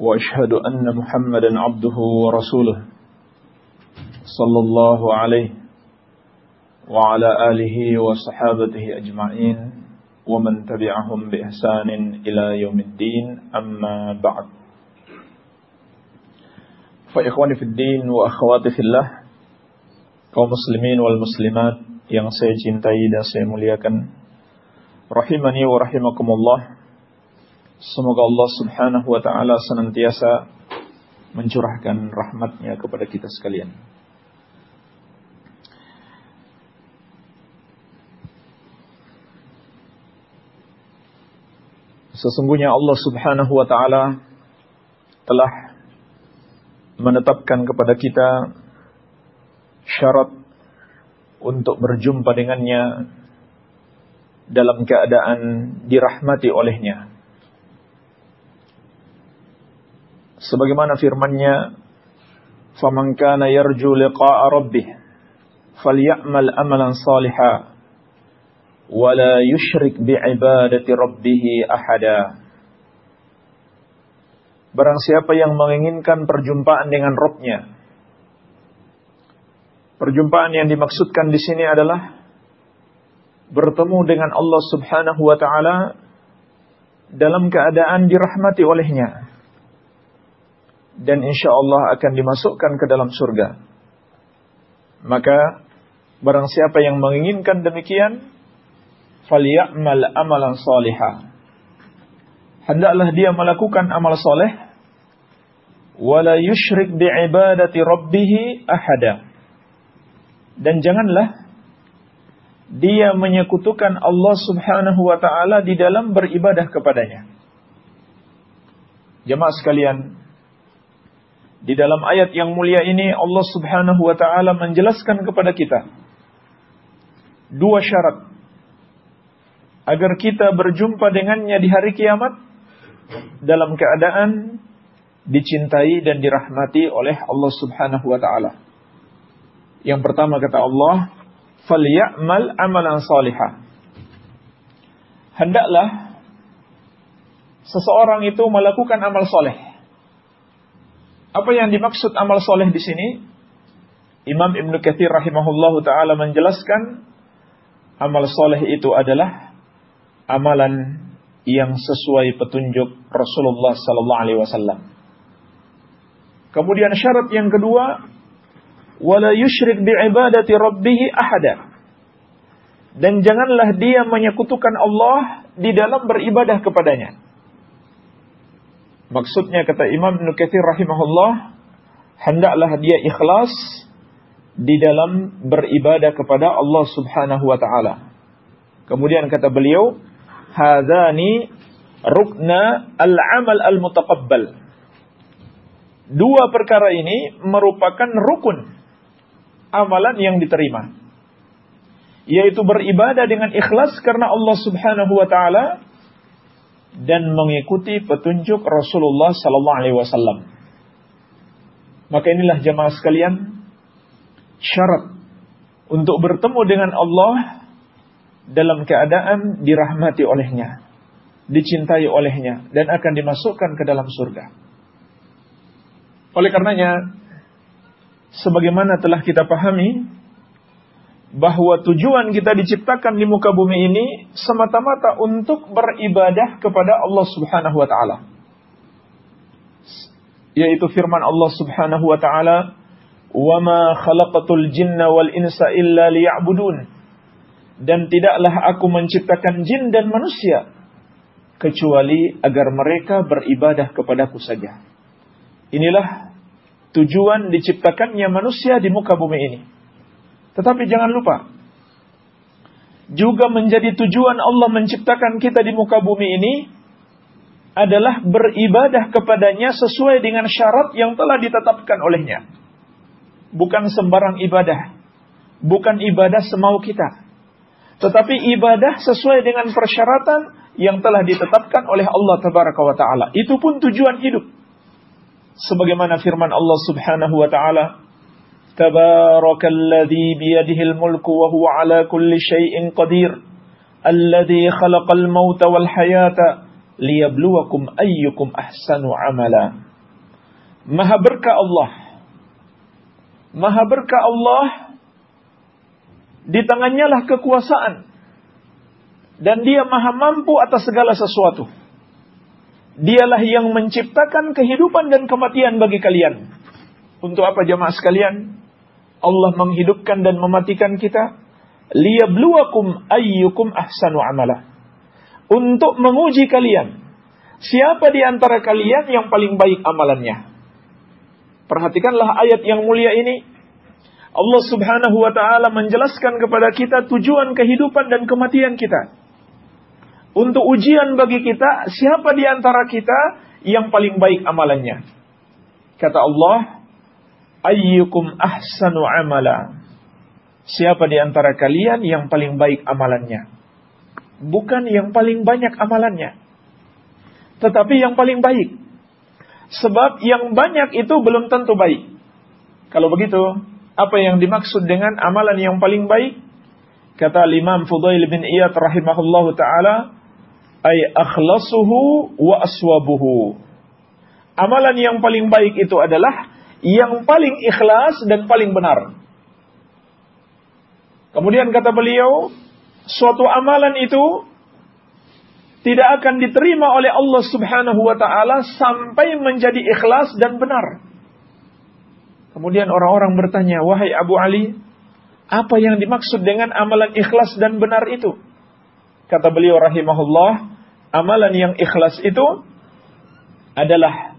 وأشهد أن محمدا عبده ورسوله صلى الله عليه وعلى آله وصحابته أجمعين ومن تبعهم بإحسان إلى يوم الدين أما بعد. فإخواني في الدين وأخواتي في الله kaum muslimin wal muslimat yang saya cintai dan saya muliakan rahimani wa rahimakumullah. Semoga Allah subhanahu wa ta'ala senantiasa mencurahkan rahmatnya kepada kita sekalian. Sesungguhnya Allah subhanahu wa ta'ala telah menetapkan kepada kita syarat untuk berjumpa dengannya dalam keadaan dirahmati olehnya. Sebagaimana firman-Nya faman kana yarju liqa'a rabbih falyamal amalan salihan wa la yusyrik bi'ibadati rabbih ahada. Barang siapa yang menginginkan perjumpaan dengan Rabbnya Perjumpaan yang dimaksudkan di sini adalah bertemu dengan Allah Subhanahu wa taala dalam keadaan dirahmati olehnya dan insya Allah akan dimasukkan ke dalam surga. Maka barang siapa yang menginginkan demikian, falyamal amalan salihah. Hendaklah dia melakukan amal soleh, wala yushrik bi'ibadati rabbih ahada. Dan janganlah dia menyekutukan Allah Subhanahu wa taala di dalam beribadah kepadanya. Jemaah sekalian, di dalam ayat yang mulia ini Allah Subhanahu wa taala menjelaskan kepada kita dua syarat agar kita berjumpa dengannya di hari kiamat dalam keadaan dicintai dan dirahmati oleh Allah Subhanahu wa taala. Yang pertama kata Allah, "Falyamal amalan salihah." Hendaklah seseorang itu melakukan amal soleh apa yang dimaksud amal soleh di sini? Imam Ibn Kathir rahimahullah taala menjelaskan amal soleh itu adalah amalan yang sesuai petunjuk Rasulullah sallallahu alaihi wasallam. Kemudian syarat yang kedua, wala yusyrik bi'ibadati rabbih ahada. Dan janganlah dia menyekutukan Allah di dalam beribadah kepadanya. Maksudnya kata Imam Ibn rahimahullah, hendaklah dia ikhlas di dalam beribadah kepada Allah Subhanahu wa taala. Kemudian kata beliau, "Hadzani rukna al-amal al-mutaqabbal." Dua perkara ini merupakan rukun amalan yang diterima. Yaitu beribadah dengan ikhlas karena Allah Subhanahu wa taala dan mengikuti petunjuk Rasulullah sallallahu alaihi wasallam. Maka inilah jemaah sekalian syarat untuk bertemu dengan Allah dalam keadaan dirahmati olehnya, dicintai olehnya dan akan dimasukkan ke dalam surga. Oleh karenanya sebagaimana telah kita pahami bahwa tujuan kita diciptakan di muka bumi ini semata-mata untuk beribadah kepada Allah Subhanahu wa taala. Yaitu firman Allah Subhanahu wa taala, "Wa ma khalaqatul jinna wal insa illa liya'budun." Dan tidaklah aku menciptakan jin dan manusia kecuali agar mereka beribadah kepadaku saja. Inilah tujuan diciptakannya manusia di muka bumi ini tetapi jangan lupa, juga menjadi tujuan Allah menciptakan kita di muka bumi ini adalah beribadah kepadanya sesuai dengan syarat yang telah ditetapkan olehnya. Bukan sembarang ibadah. Bukan ibadah semau kita. Tetapi ibadah sesuai dengan persyaratan yang telah ditetapkan oleh Allah Tabaraka wa Ta'ala. Itu pun tujuan hidup. Sebagaimana firman Allah Subhanahu wa Ta'ala, Biyadihil mulku wa huwa ala kulli syai'in qadir. Alladzi khalaqal mauta wal hayata liyabluwakum ayyukum ahsanu amala. Maha berkah Allah. Maha berkah Allah di tangannya lah kekuasaan. Dan dia maha mampu atas segala sesuatu. Dialah yang menciptakan kehidupan dan kematian bagi kalian. Untuk apa jamaah sekalian? Allah menghidupkan dan mematikan kita. Liyabluwakum ayyukum ahsanu amala untuk menguji kalian. Siapa di antara kalian yang paling baik amalannya? Perhatikanlah ayat yang mulia ini. Allah Subhanahu wa taala menjelaskan kepada kita tujuan kehidupan dan kematian kita. Untuk ujian bagi kita, siapa di antara kita yang paling baik amalannya? Kata Allah, ayyukum ahsanu amala. Siapa di antara kalian yang paling baik amalannya? bukan yang paling banyak amalannya, tetapi yang paling baik. Sebab yang banyak itu belum tentu baik. Kalau begitu, apa yang dimaksud dengan amalan yang paling baik? Kata Imam Fudail bin Iyad rahimahullahu taala, ay akhlasuhu wa aswabuhu. Amalan yang paling baik itu adalah yang paling ikhlas dan paling benar. Kemudian kata beliau, suatu amalan itu tidak akan diterima oleh Allah Subhanahu wa taala sampai menjadi ikhlas dan benar. Kemudian orang-orang bertanya, "Wahai Abu Ali, apa yang dimaksud dengan amalan ikhlas dan benar itu?" Kata beliau rahimahullah, amalan yang ikhlas itu adalah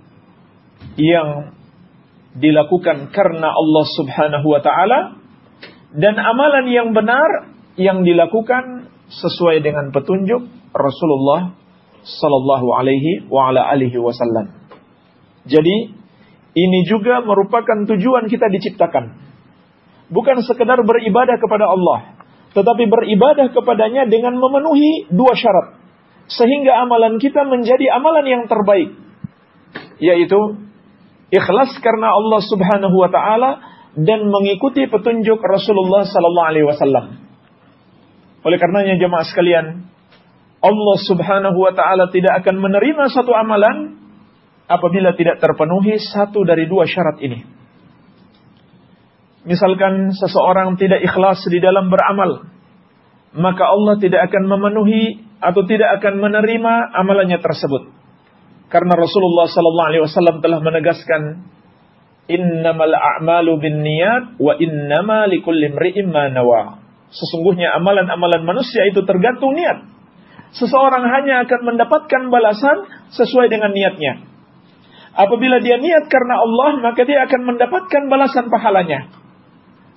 yang dilakukan karena Allah Subhanahu wa taala dan amalan yang benar yang dilakukan sesuai dengan petunjuk Rasulullah sallallahu alaihi wasallam. Jadi ini juga merupakan tujuan kita diciptakan. Bukan sekedar beribadah kepada Allah, tetapi beribadah kepadanya dengan memenuhi dua syarat. Sehingga amalan kita menjadi amalan yang terbaik. Yaitu ikhlas karena Allah Subhanahu wa taala dan mengikuti petunjuk Rasulullah sallallahu alaihi wasallam. Oleh karenanya jemaah sekalian, Allah Subhanahu wa taala tidak akan menerima satu amalan apabila tidak terpenuhi satu dari dua syarat ini. Misalkan seseorang tidak ikhlas di dalam beramal, maka Allah tidak akan memenuhi atau tidak akan menerima amalannya tersebut. Karena Rasulullah sallallahu alaihi wasallam telah menegaskan innamal a'malu binniyat wa innama likulli imri'in ma nawa. Sesungguhnya amalan-amalan manusia itu tergantung niat. Seseorang hanya akan mendapatkan balasan sesuai dengan niatnya. Apabila dia niat karena Allah, maka dia akan mendapatkan balasan pahalanya.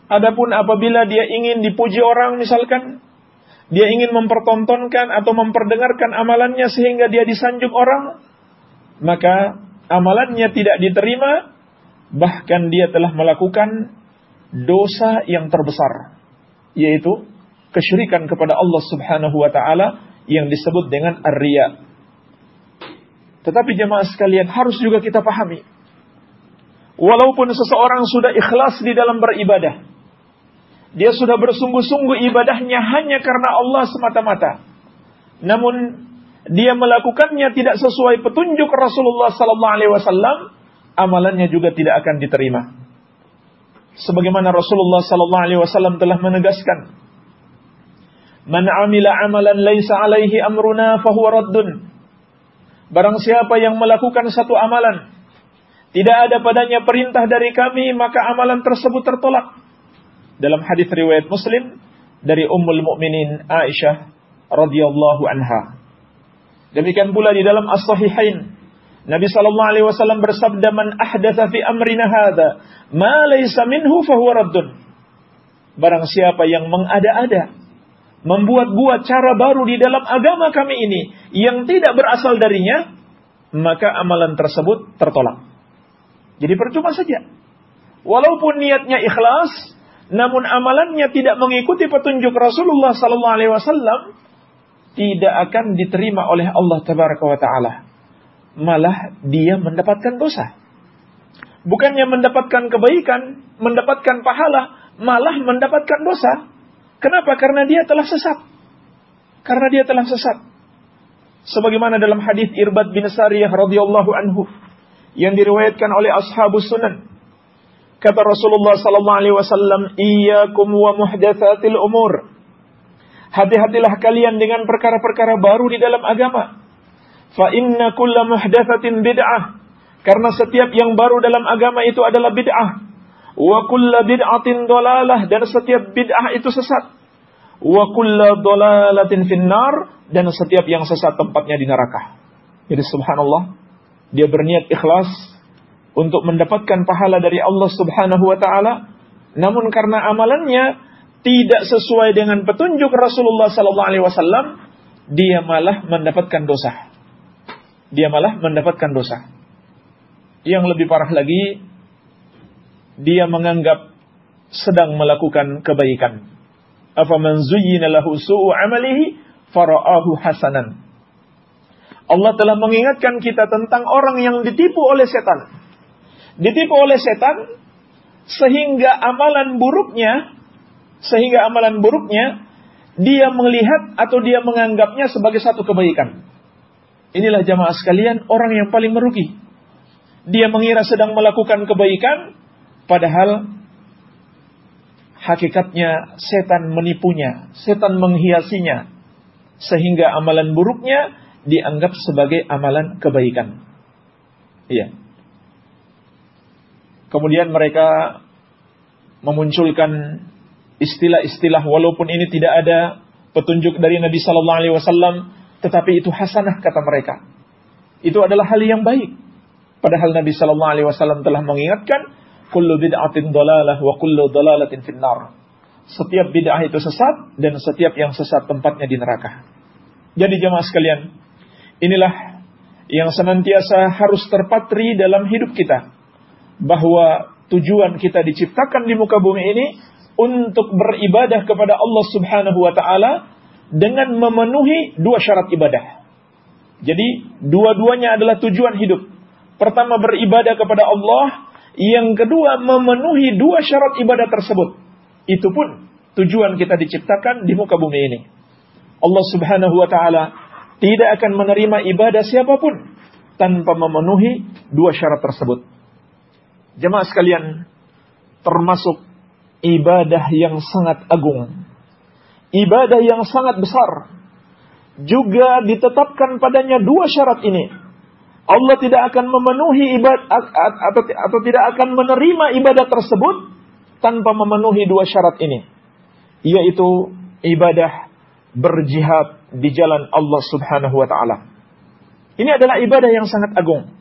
Adapun apabila dia ingin dipuji orang misalkan, dia ingin mempertontonkan atau memperdengarkan amalannya sehingga dia disanjung orang, maka amalannya tidak diterima, bahkan dia telah melakukan dosa yang terbesar yaitu kesyirikan kepada Allah Subhanahu wa taala yang disebut dengan ar-riya. Tetapi jemaah sekalian harus juga kita pahami. Walaupun seseorang sudah ikhlas di dalam beribadah, dia sudah bersungguh-sungguh ibadahnya hanya karena Allah semata-mata. Namun dia melakukannya tidak sesuai petunjuk Rasulullah sallallahu alaihi wasallam, amalannya juga tidak akan diterima sebagaimana Rasulullah sallallahu alaihi wasallam telah menegaskan Man amila amalan laisa alaihi amruna fahuwa raddun Barang siapa yang melakukan satu amalan tidak ada padanya perintah dari kami maka amalan tersebut tertolak. Dalam hadis riwayat Muslim dari Ummul Mukminin Aisyah radhiyallahu anha. Demikian pula di dalam As-Sahihain Nabi sallallahu alaihi wasallam bersabda man ahdatsa fi amrina hadza ma laysa minhu fahuwa raddun. Barang siapa yang mengada-ada, membuat-buat cara baru di dalam agama kami ini yang tidak berasal darinya, maka amalan tersebut tertolak. Jadi percuma saja. Walaupun niatnya ikhlas, namun amalannya tidak mengikuti petunjuk Rasulullah sallallahu alaihi wasallam, tidak akan diterima oleh Allah tabaraka wa taala. Malah dia mendapatkan dosa. Bukannya mendapatkan kebaikan, mendapatkan pahala, malah mendapatkan dosa. Kenapa? Karena dia telah sesat. Karena dia telah sesat. Sebagaimana dalam hadis Irbad bin Sariyah radhiyallahu anhu yang diriwayatkan oleh ashabus sunan Kata Rasulullah sallallahu alaihi wasallam, "Iyyakum wa muhdatsatil umur." Hati-hatilah kalian dengan perkara-perkara baru di dalam agama. Fa inna kulla muhdatsatin bid'ah. Karena setiap yang baru dalam agama itu adalah bid'ah. Wa kulla bid'atin dolalah dan setiap bid'ah itu sesat. Wa kulla dolalatin finnar dan setiap yang sesat tempatnya di neraka. Jadi subhanallah, dia berniat ikhlas untuk mendapatkan pahala dari Allah Subhanahu wa taala, namun karena amalannya tidak sesuai dengan petunjuk Rasulullah sallallahu alaihi wasallam, dia malah mendapatkan dosa. Dia malah mendapatkan dosa. Yang lebih parah lagi, dia menganggap sedang melakukan kebaikan. Afaman zuyyina lahu su'u amalihi fara'ahu hasanan. Allah telah mengingatkan kita tentang orang yang ditipu oleh setan ditipu oleh setan sehingga amalan buruknya sehingga amalan buruknya dia melihat atau dia menganggapnya sebagai satu kebaikan. Inilah jamaah sekalian orang yang paling merugi. Dia mengira sedang melakukan kebaikan padahal hakikatnya setan menipunya, setan menghiasinya sehingga amalan buruknya dianggap sebagai amalan kebaikan. Iya. Kemudian mereka memunculkan istilah-istilah walaupun ini tidak ada petunjuk dari Nabi Sallallahu Alaihi Wasallam, tetapi itu hasanah kata mereka. Itu adalah hal yang baik. Padahal Nabi Sallallahu Alaihi Wasallam telah mengingatkan, kullu bid'atin dolalah wa kullu dolalatin finnar. Setiap bid'ah itu sesat dan setiap yang sesat tempatnya di neraka. Jadi jemaah sekalian, inilah yang senantiasa harus terpatri dalam hidup kita bahwa tujuan kita diciptakan di muka bumi ini untuk beribadah kepada Allah Subhanahu wa taala dengan memenuhi dua syarat ibadah. Jadi dua-duanya adalah tujuan hidup. Pertama beribadah kepada Allah, yang kedua memenuhi dua syarat ibadah tersebut. Itu pun tujuan kita diciptakan di muka bumi ini. Allah Subhanahu wa taala tidak akan menerima ibadah siapa pun tanpa memenuhi dua syarat tersebut. Jemaah sekalian, termasuk ibadah yang sangat agung. Ibadah yang sangat besar. Juga ditetapkan padanya dua syarat ini. Allah tidak akan memenuhi ibadah atau, atau tidak akan menerima ibadah tersebut tanpa memenuhi dua syarat ini. Yaitu ibadah berjihad di jalan Allah Subhanahu wa taala. Ini adalah ibadah yang sangat agung.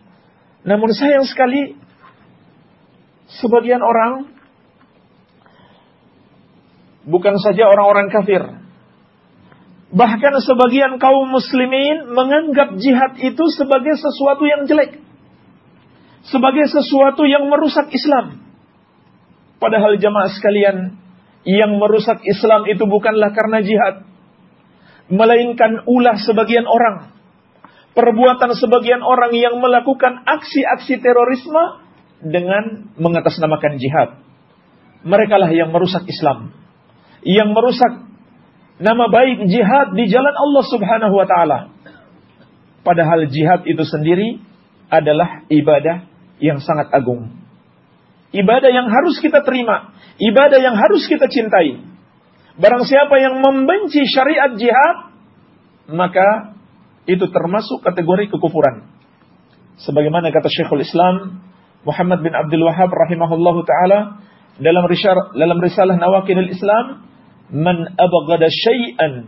Namun sayang sekali sebagian orang bukan saja orang-orang kafir. Bahkan sebagian kaum muslimin menganggap jihad itu sebagai sesuatu yang jelek. Sebagai sesuatu yang merusak Islam. Padahal jamaah sekalian yang merusak Islam itu bukanlah karena jihad. Melainkan ulah sebagian orang. Perbuatan sebagian orang yang melakukan aksi-aksi terorisme dengan mengatasnamakan jihad. Mereka lah yang merusak Islam. Yang merusak nama baik jihad di jalan Allah subhanahu wa ta'ala. Padahal jihad itu sendiri adalah ibadah yang sangat agung. Ibadah yang harus kita terima. Ibadah yang harus kita cintai. Barang siapa yang membenci syariat jihad, maka itu termasuk kategori kekufuran. Sebagaimana kata Syekhul Islam Muhammad bin Abdul Wahab rahimahullahu taala dalam risalah dalam risalah Nawaqidul Islam man abghada syai'an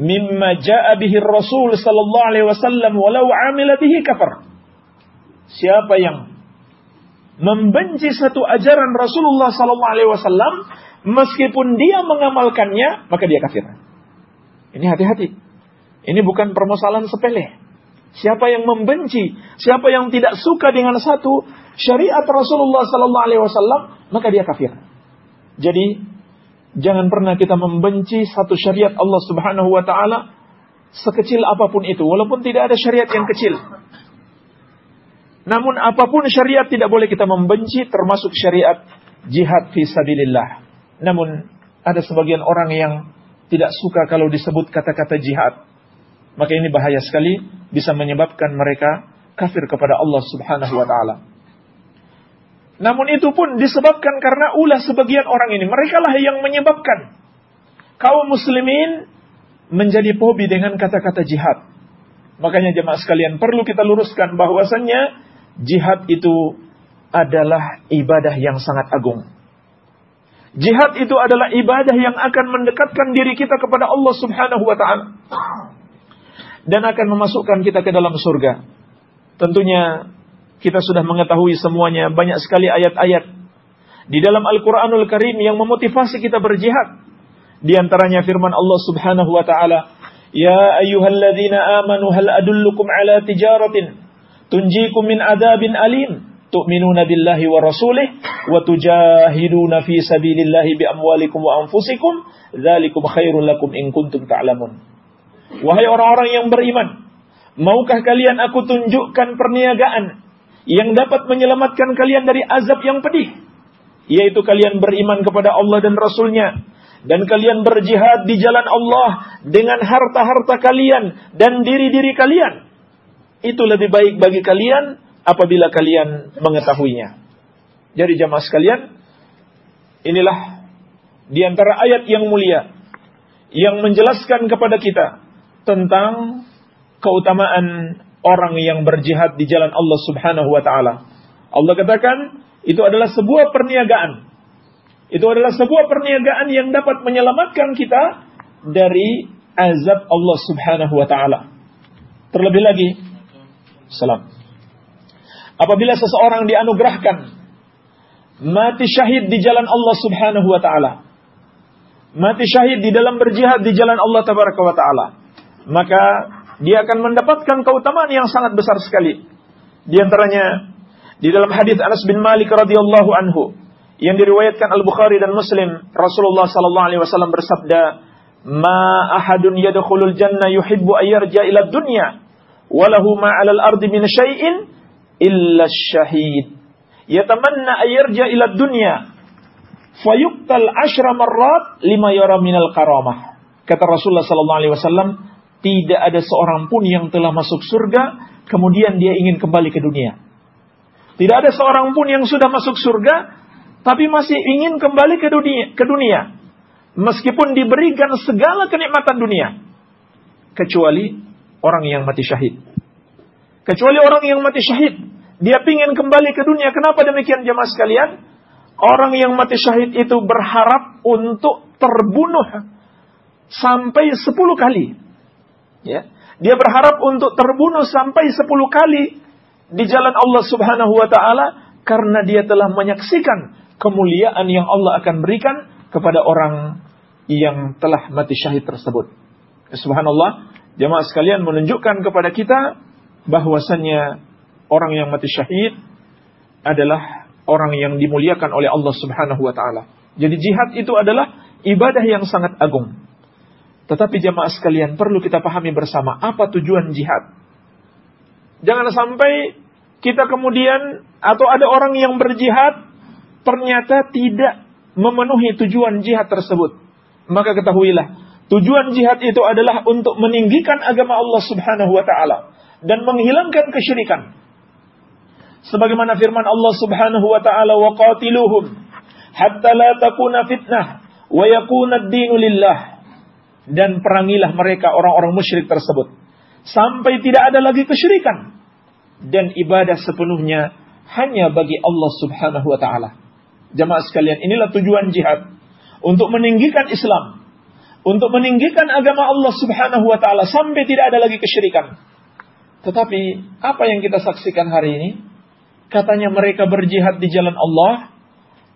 mimma jaa bihi Rasul sallallahu alaihi wasallam walau amila bihi kafar. Siapa yang membenci satu ajaran Rasulullah sallallahu alaihi wasallam meskipun dia mengamalkannya maka dia kafir. Ini hati-hati. Ini bukan permasalahan sepele. siapa yang membenci, siapa yang tidak suka dengan satu syariat Rasulullah sallallahu alaihi wasallam, maka dia kafir. Jadi jangan pernah kita membenci satu syariat Allah Subhanahu wa taala sekecil apa pun itu, walaupun tidak ada syariat yang kecil. Namun apa pun syariat tidak boleh kita membenci termasuk syariat jihad fi sabilillah. Namun ada sebagian orang yang tidak suka kalau disebut kata-kata jihad. Maka ini bahaya sekali bisa menyebabkan mereka kafir kepada Allah Subhanahu wa taala. Namun itu pun disebabkan karena ulah sebagian orang ini. Mereka lah yang menyebabkan kaum muslimin menjadi pobi dengan kata-kata jihad. Makanya jemaah sekalian perlu kita luruskan bahwasannya jihad itu adalah ibadah yang sangat agung. Jihad itu adalah ibadah yang akan mendekatkan diri kita kepada Allah Subhanahu wa taala dan akan memasukkan kita ke dalam surga. Tentunya kita sudah mengetahui semuanya. Banyak sekali ayat-ayat di dalam Al-Qur'anul Karim yang memotivasi kita berjihad. Di antaranya firman Allah Subhanahu wa taala, "Ya ayyuhalladzina amanu hal adullukum ala tijaratin? Tunjikum min adabin alim. Tu'minuna billahi wa rasulih wa tujahiduna fi sabilillahi bi amwalikum wa anfusikum. Dzalikum khairul lakum in kuntum ta'lamun. Wahai orang-orang yang beriman maukah kalian aku tunjukkan perniagaan yang dapat menyelamatkan kalian dari azab yang pedih yaitu kalian beriman kepada Allah dan Rasulnya dan kalian berjihad di jalan Allah dengan harta-harta kalian dan diri-diri kalian itu lebih baik bagi kalian apabila kalian mengetahuinya. Jadi jamaah sekalian, inilah di antara ayat yang mulia yang menjelaskan kepada kita tentang keutamaan orang yang berjihad di jalan Allah Subhanahu wa taala. Allah katakan itu adalah sebuah perniagaan. Itu adalah sebuah perniagaan yang dapat menyelamatkan kita dari azab Allah Subhanahu wa taala. Terlebih lagi salam. Apabila seseorang dianugerahkan mati syahid di jalan Allah Subhanahu wa taala. Mati syahid di dalam berjihad di jalan Allah tabaraka wa taala. Maka dia akan mendapatkan keutamaan yang sangat besar sekali. Di antaranya di dalam hadis Anas bin Malik radhiyallahu anhu yang diriwayatkan Al-Bukhari dan Muslim, Rasulullah sallallahu alaihi wasallam bersabda, "Ma ahadun yadkhulul jannah yuhibbu ayyarja ila dunya walahu ma 'alal ardi min syai'in illa syahid yatamanna ayarja ila dunya fayuqtal ashra marrat lima yara minal karamah kata Rasulullah sallallahu alaihi wasallam tidak ada seorang pun yang telah masuk surga kemudian dia ingin kembali ke dunia tidak ada seorang pun yang sudah masuk surga tapi masih ingin kembali ke dunia ke dunia meskipun diberikan segala kenikmatan dunia kecuali orang yang mati syahid. Kecuali orang yang mati syahid. Dia ingin kembali ke dunia. Kenapa demikian jemaah sekalian? Orang yang mati syahid itu berharap untuk terbunuh sampai sepuluh kali. Ya. Dia berharap untuk terbunuh sampai sepuluh kali di jalan Allah subhanahu wa ta'ala karena dia telah menyaksikan kemuliaan yang Allah akan berikan kepada orang yang telah mati syahid tersebut. Subhanallah, jemaah sekalian menunjukkan kepada kita bahwasannya orang yang mati syahid adalah orang yang dimuliakan oleh Allah Subhanahu wa taala. Jadi jihad itu adalah ibadah yang sangat agung. Tetapi jemaah sekalian perlu kita pahami bersama apa tujuan jihad. Jangan sampai kita kemudian atau ada orang yang berjihad ternyata tidak memenuhi tujuan jihad tersebut. Maka ketahuilah Tujuan jihad itu adalah untuk meninggikan agama Allah Subhanahu wa taala dan menghilangkan kesyirikan. Sebagaimana firman Allah Subhanahu wa taala wa qatiluhum hatta la takuna fitnah wa yakuna ad-dinu lillah. Dan perangilah mereka orang-orang musyrik tersebut sampai tidak ada lagi kesyirikan dan ibadah sepenuhnya hanya bagi Allah Subhanahu wa taala. Jamaah sekalian, inilah tujuan jihad untuk meninggikan Islam untuk meninggikan agama Allah Subhanahu wa taala sampai tidak ada lagi kesyirikan. Tetapi apa yang kita saksikan hari ini? Katanya mereka berjihad di jalan Allah,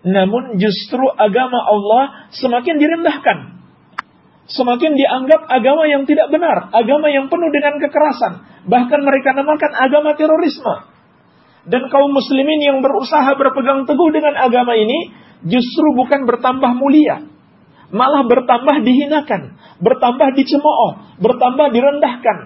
namun justru agama Allah semakin direndahkan. Semakin dianggap agama yang tidak benar, agama yang penuh dengan kekerasan. Bahkan mereka namakan agama terorisme. Dan kaum muslimin yang berusaha berpegang teguh dengan agama ini justru bukan bertambah mulia, malah bertambah dihinakan, bertambah dicemooh, bertambah direndahkan.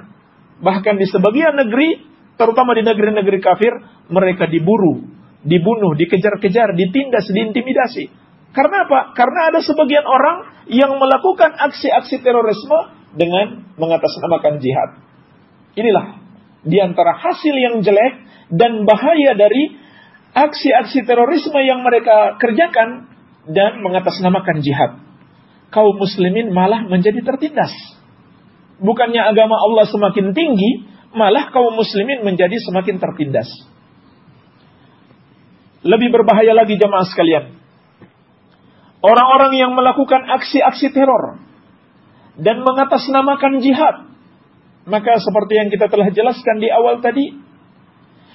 Bahkan di sebagian negeri, terutama di negeri-negeri kafir, mereka diburu, dibunuh, dikejar-kejar, ditindas, diintimidasi. Karena apa? Karena ada sebagian orang yang melakukan aksi-aksi terorisme dengan mengatasnamakan jihad. Inilah di antara hasil yang jelek dan bahaya dari aksi-aksi terorisme yang mereka kerjakan dan mengatasnamakan jihad. Kaum muslimin malah menjadi tertindas. Bukannya agama Allah semakin tinggi, malah kaum muslimin menjadi semakin tertindas. Lebih berbahaya lagi jemaah sekalian. Orang-orang yang melakukan aksi-aksi teror dan mengatasnamakan jihad. Maka seperti yang kita telah jelaskan di awal tadi,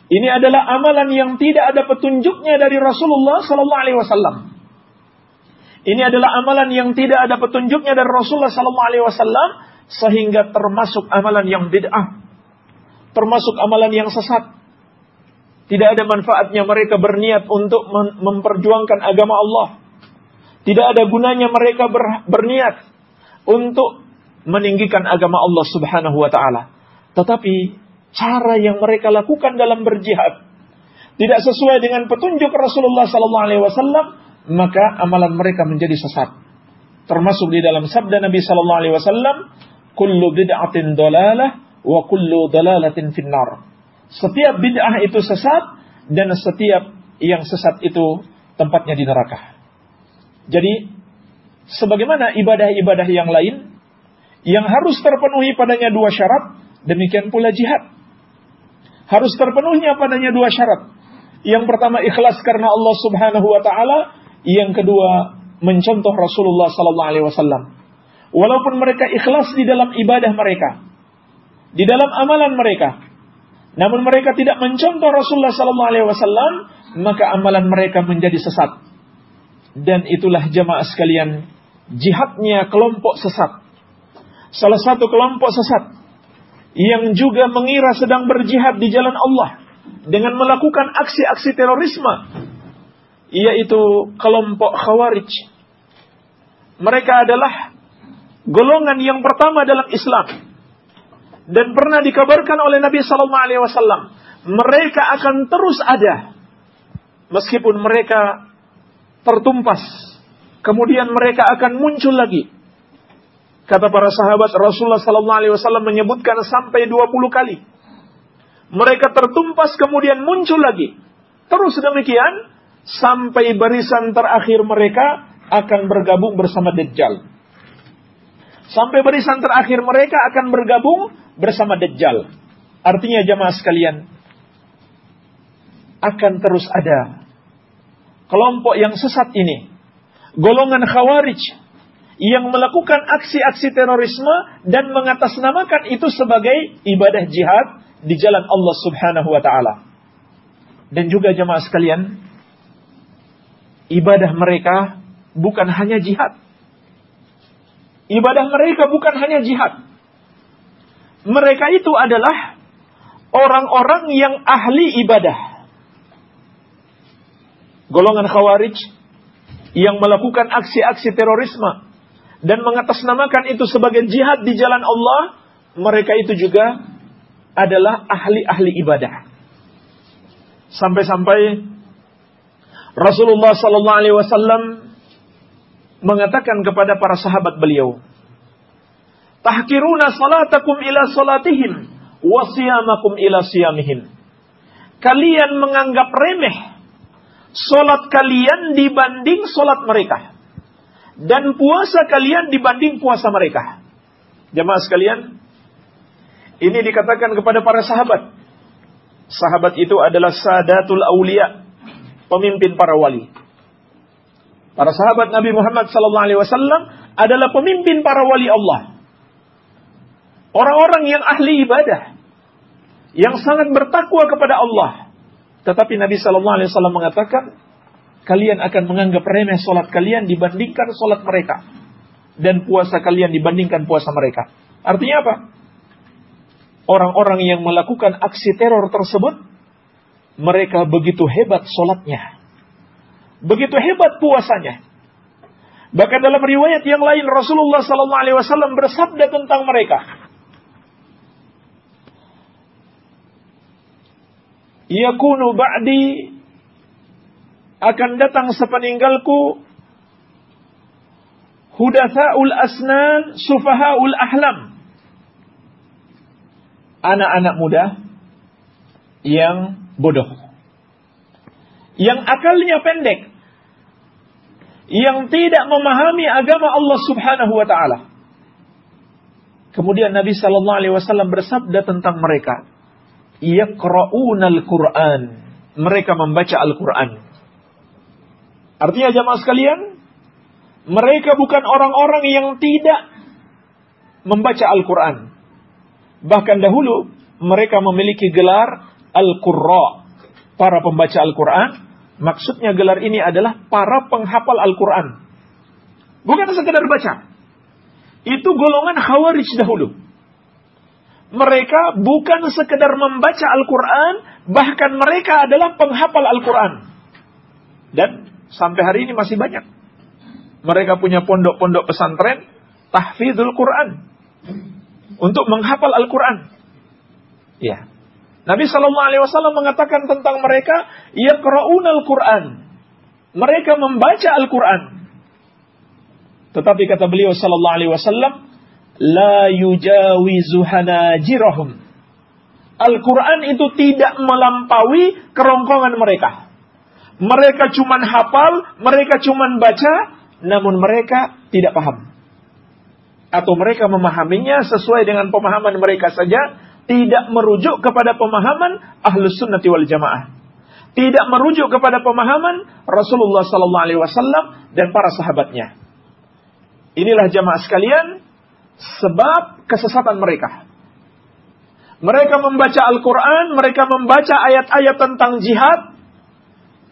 ini adalah amalan yang tidak ada petunjuknya dari Rasulullah sallallahu alaihi wasallam. Ini adalah amalan yang tidak ada petunjuknya dari Rasulullah sallallahu alaihi wasallam sehingga termasuk amalan yang bid'ah. Termasuk amalan yang sesat. Tidak ada manfaatnya mereka berniat untuk memperjuangkan agama Allah. Tidak ada gunanya mereka ber, berniat untuk meninggikan agama Allah Subhanahu wa taala. Tetapi cara yang mereka lakukan dalam berjihad tidak sesuai dengan petunjuk Rasulullah sallallahu alaihi wasallam, maka amalan mereka menjadi sesat. Termasuk di dalam sabda Nabi sallallahu alaihi wasallam, "Kullu bid'atin dalalah wa kullu dalalatin finnar." Setiap bid'ah itu sesat dan setiap yang sesat itu tempatnya di neraka. Jadi sebagaimana ibadah-ibadah yang lain yang harus terpenuhi padanya dua syarat, demikian pula jihad. Harus terpenuhnya padanya dua syarat. Yang pertama ikhlas karena Allah Subhanahu wa taala, yang kedua mencontoh Rasulullah sallallahu alaihi wasallam. Walaupun mereka ikhlas di dalam ibadah mereka, di dalam amalan mereka, namun mereka tidak mencontoh Rasulullah sallallahu alaihi wasallam, maka amalan mereka menjadi sesat. Dan itulah jamaah sekalian, jihadnya kelompok sesat. Salah satu kelompok sesat yang juga mengira sedang berjihad di jalan Allah dengan melakukan aksi-aksi terorisme yaitu kelompok Khawarij. Mereka adalah golongan yang pertama dalam Islam dan pernah dikabarkan oleh Nabi Sallallahu Alaihi Wasallam mereka akan terus ada meskipun mereka tertumpas. Kemudian mereka akan muncul lagi. Kata para sahabat Rasulullah Sallallahu Alaihi Wasallam menyebutkan sampai 20 kali. Mereka tertumpas kemudian muncul lagi. Terus demikian sampai barisan terakhir mereka akan bergabung bersama Dajjal. Sampai barisan terakhir mereka akan bergabung bersama Dajjal. Artinya jamaah sekalian, akan terus ada kelompok yang sesat ini, golongan khawarij yang melakukan aksi-aksi terorisme dan mengatasnamakan itu sebagai ibadah jihad di jalan Allah Subhanahu wa taala. Dan juga jemaah sekalian, ibadah mereka bukan hanya jihad. Ibadah mereka bukan hanya jihad mereka itu adalah orang-orang yang ahli ibadah. Golongan khawarij yang melakukan aksi-aksi terorisme dan mengatasnamakan itu sebagai jihad di jalan Allah, mereka itu juga adalah ahli-ahli ibadah. Sampai-sampai Rasulullah sallallahu alaihi wasallam mengatakan kepada para sahabat beliau, Tahkiruna salatakum ila salatihim wa siyamakum ila siyamihim. Kalian menganggap remeh salat kalian dibanding salat mereka dan puasa kalian dibanding puasa mereka. Jemaah sekalian, ini dikatakan kepada para sahabat. Sahabat itu adalah sadatul aulia, pemimpin para wali. Para sahabat Nabi Muhammad SAW adalah pemimpin para wali Allah. Orang-orang yang ahli ibadah. Yang sangat bertakwa kepada Allah. Tetapi Nabi Sallallahu Alaihi Wasallam mengatakan, kalian akan menganggap remeh solat kalian dibandingkan solat mereka. dan puasa kalian dibandingkan puasa mereka. Artinya apa? Orang-orang yang melakukan aksi teror tersebut, mereka begitu hebat solatnya. Begitu hebat puasanya. Bahkan dalam riwayat yang lain Rasulullah Sallallahu Alaihi Wasallam bersabda tentang mereka. Yakunu ba'di. Akan datang sepeninggalku. Hudathaul asnan sufahaul ahlam. Anak-anak muda yang bodoh. Yang akalnya pendek. Yang tidak memahami agama Allah Subhanahu wa taala. Kemudian Nabi sallallahu alaihi wasallam bersabda tentang mereka yaqra'unal Qur'an mereka membaca Al-Qur'an artinya jamaah sekalian mereka bukan orang-orang yang tidak membaca Al-Quran. Bahkan dahulu mereka memiliki gelar Al-Qurra, para pembaca Al-Quran. Maksudnya gelar ini adalah para penghafal Al-Quran. Bukan sekedar baca. Itu golongan khawarij dahulu. Mereka bukan sekedar membaca Al-Quran, bahkan mereka adalah penghafal Al-Quran. Dan sampai hari ini masih banyak mereka punya pondok-pondok pesantren tahfidzul Quran untuk menghafal Al-Quran. Ya. Nabi Shallallahu Alaihi Wasallam mengatakan tentang mereka, yaqraun Al-Quran. Mereka membaca Al-Quran. Tetapi kata beliau Shallallahu Alaihi Wasallam, la yujawizu hanajirahum. Al-Quran itu tidak melampaui kerongkongan mereka. Mereka cuman hafal, mereka cuman baca, namun mereka tidak paham. Atau mereka memahaminya sesuai dengan pemahaman mereka saja, tidak merujuk kepada pemahaman ahlus sunnati wal jamaah. Tidak merujuk kepada pemahaman Rasulullah sallallahu alaihi wasallam dan para sahabatnya. Inilah jamaah sekalian sebab kesesatan mereka. Mereka membaca Al-Quran, mereka membaca ayat-ayat tentang jihad,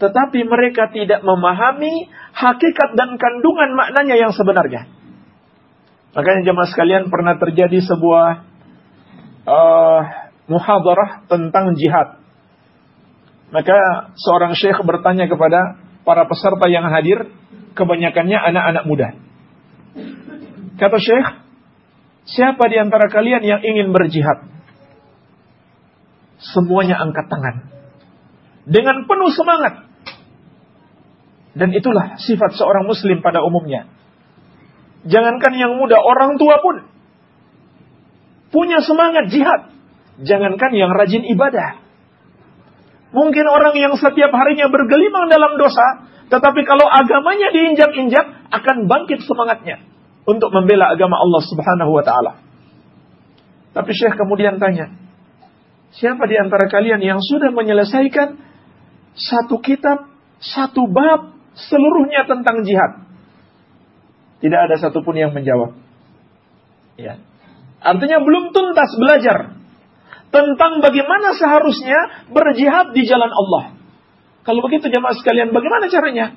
tetapi mereka tidak memahami hakikat dan kandungan maknanya yang sebenarnya. Makanya jemaah sekalian pernah terjadi sebuah uh, muhadarah tentang jihad. Maka seorang syekh bertanya kepada para peserta yang hadir, kebanyakannya anak-anak muda. Kata syekh, siapa di antara kalian yang ingin berjihad? Semuanya angkat tangan. Dengan penuh semangat. Dan itulah sifat seorang muslim pada umumnya. Jangankan yang muda, orang tua pun punya semangat jihad. Jangankan yang rajin ibadah. Mungkin orang yang setiap harinya bergelimang dalam dosa, tetapi kalau agamanya diinjak-injak, akan bangkit semangatnya untuk membela agama Allah Subhanahu wa taala. Tapi Syekh kemudian tanya, siapa di antara kalian yang sudah menyelesaikan satu kitab, satu bab seluruhnya tentang jihad. Tidak ada satupun yang menjawab. Ya. Artinya belum tuntas belajar tentang bagaimana seharusnya berjihad di jalan Allah. Kalau begitu jemaah sekalian, bagaimana caranya?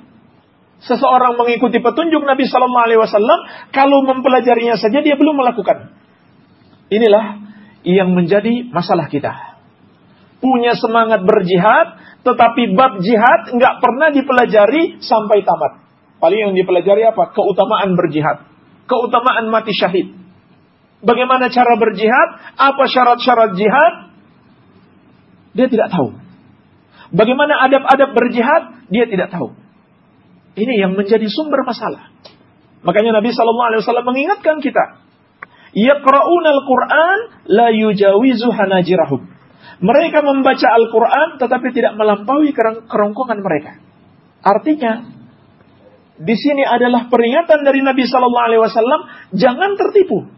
Seseorang mengikuti petunjuk Nabi Sallallahu Alaihi Wasallam, kalau mempelajarinya saja dia belum melakukan. Inilah yang menjadi masalah kita. Punya semangat berjihad, tetapi bab jihad nggak pernah dipelajari sampai tamat. Paling yang dipelajari apa? Keutamaan berjihad. Keutamaan mati syahid. Bagaimana cara berjihad? Apa syarat-syarat jihad? Dia tidak tahu. Bagaimana adab-adab berjihad? Dia tidak tahu. Ini yang menjadi sumber masalah. Makanya Nabi Shallallahu Alaihi Wasallam mengingatkan kita, Yaqra'una al-Quran la yujawizu hanajirahum. Mereka membaca Al-Quran tetapi tidak melampaui kerongkongan mereka. Artinya, di sini adalah peringatan dari Nabi Sallallahu Alaihi Wasallam, jangan tertipu.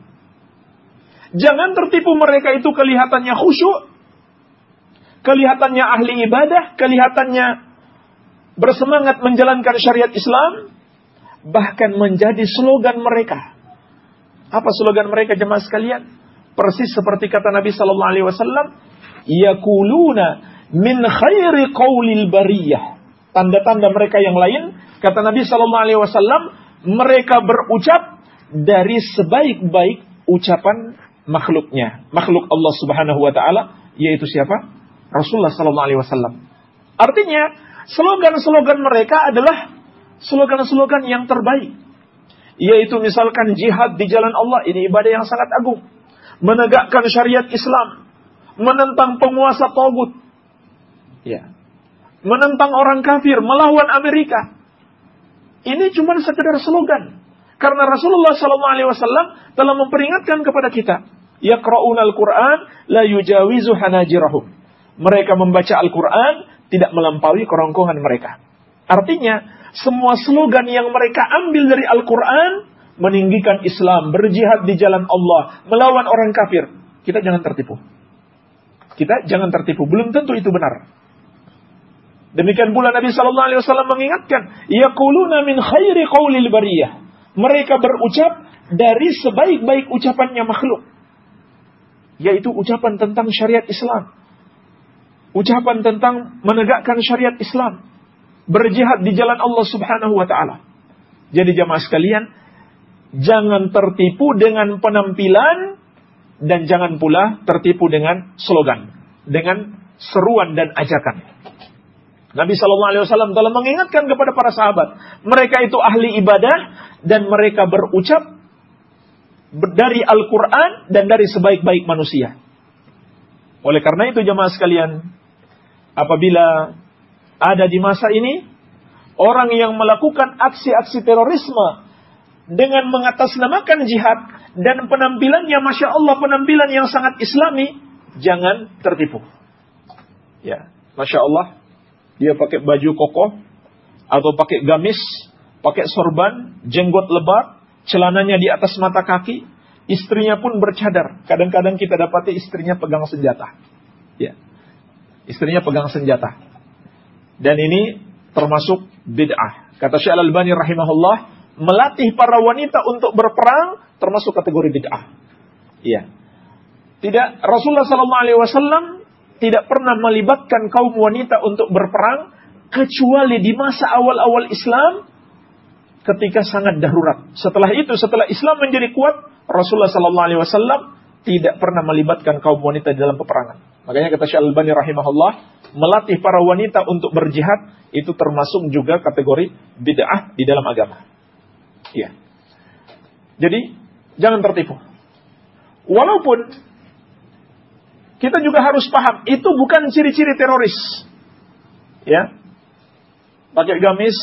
Jangan tertipu mereka itu kelihatannya khusyuk, kelihatannya ahli ibadah, kelihatannya bersemangat menjalankan syariat Islam, bahkan menjadi slogan mereka. Apa slogan mereka jemaah sekalian? Persis seperti kata Nabi Sallallahu Alaihi Wasallam, yakuluna min khairi qaulil bariyah. Tanda-tanda mereka yang lain, kata Nabi sallallahu alaihi wasallam, mereka berucap dari sebaik-baik ucapan makhluknya, makhluk Allah Subhanahu wa taala yaitu siapa? Rasulullah sallallahu alaihi wasallam. Artinya, slogan-slogan mereka adalah slogan-slogan yang terbaik. Yaitu misalkan jihad di jalan Allah, ini ibadah yang sangat agung. Menegakkan syariat Islam, menentang penguasa togut. Ya. Menentang orang kafir, melawan Amerika. Ini cuma sekedar slogan. Karena Rasulullah SAW telah memperingatkan kepada kita, yaqra'una al-Qur'an la yujawizu hanajirahum. Mereka membaca Al-Quran tidak melampaui kerongkongan mereka. Artinya, semua slogan yang mereka ambil dari Al-Quran meninggikan Islam, berjihad di jalan Allah, melawan orang kafir. Kita jangan tertipu. Kita jangan tertipu. Belum tentu itu benar. Demikian pula Nabi Shallallahu Alaihi Wasallam mengingatkan, yaquluna min khairi qaulil bariyah. Mereka berucap dari sebaik-baik ucapannya makhluk. Yaitu ucapan tentang syariat Islam. Ucapan tentang menegakkan syariat Islam. Berjihad di jalan Allah subhanahu wa ta'ala. Jadi jamaah sekalian, jangan tertipu dengan penampilan dan jangan pula tertipu dengan slogan, dengan seruan dan ajakan. Nabi Shallallahu Alaihi Wasallam telah mengingatkan kepada para sahabat, mereka itu ahli ibadah dan mereka berucap dari Al-Quran dan dari sebaik-baik manusia. Oleh karena itu jemaah sekalian, apabila ada di masa ini orang yang melakukan aksi-aksi terorisme dengan mengatasnamakan jihad dan penampilannya masya Allah penampilan yang sangat islami, jangan tertipu. Ya, masya Allah dia pakai baju kokoh atau pakai gamis, pakai sorban, jenggot lebat, celananya di atas mata kaki, istrinya pun bercadar. Kadang-kadang kita dapati istrinya pegang senjata. Ya. Istrinya pegang senjata. Dan ini termasuk bid'ah. Kata Syekh Al-Albani rahimahullah, melatih para wanita untuk berperang termasuk kategori bid'ah. Iya. Tidak Rasulullah sallallahu alaihi wasallam tidak pernah melibatkan kaum wanita untuk berperang kecuali di masa awal-awal Islam ketika sangat darurat. Setelah itu, setelah Islam menjadi kuat, Rasulullah Sallallahu Alaihi Wasallam tidak pernah melibatkan kaum wanita dalam peperangan. Makanya kata Syekh Al-Bani rahimahullah, melatih para wanita untuk berjihad itu termasuk juga kategori bid'ah di dalam agama. Iya. Jadi jangan tertipu. Walaupun kita juga harus paham, itu bukan ciri-ciri teroris. Ya. Pakai gamis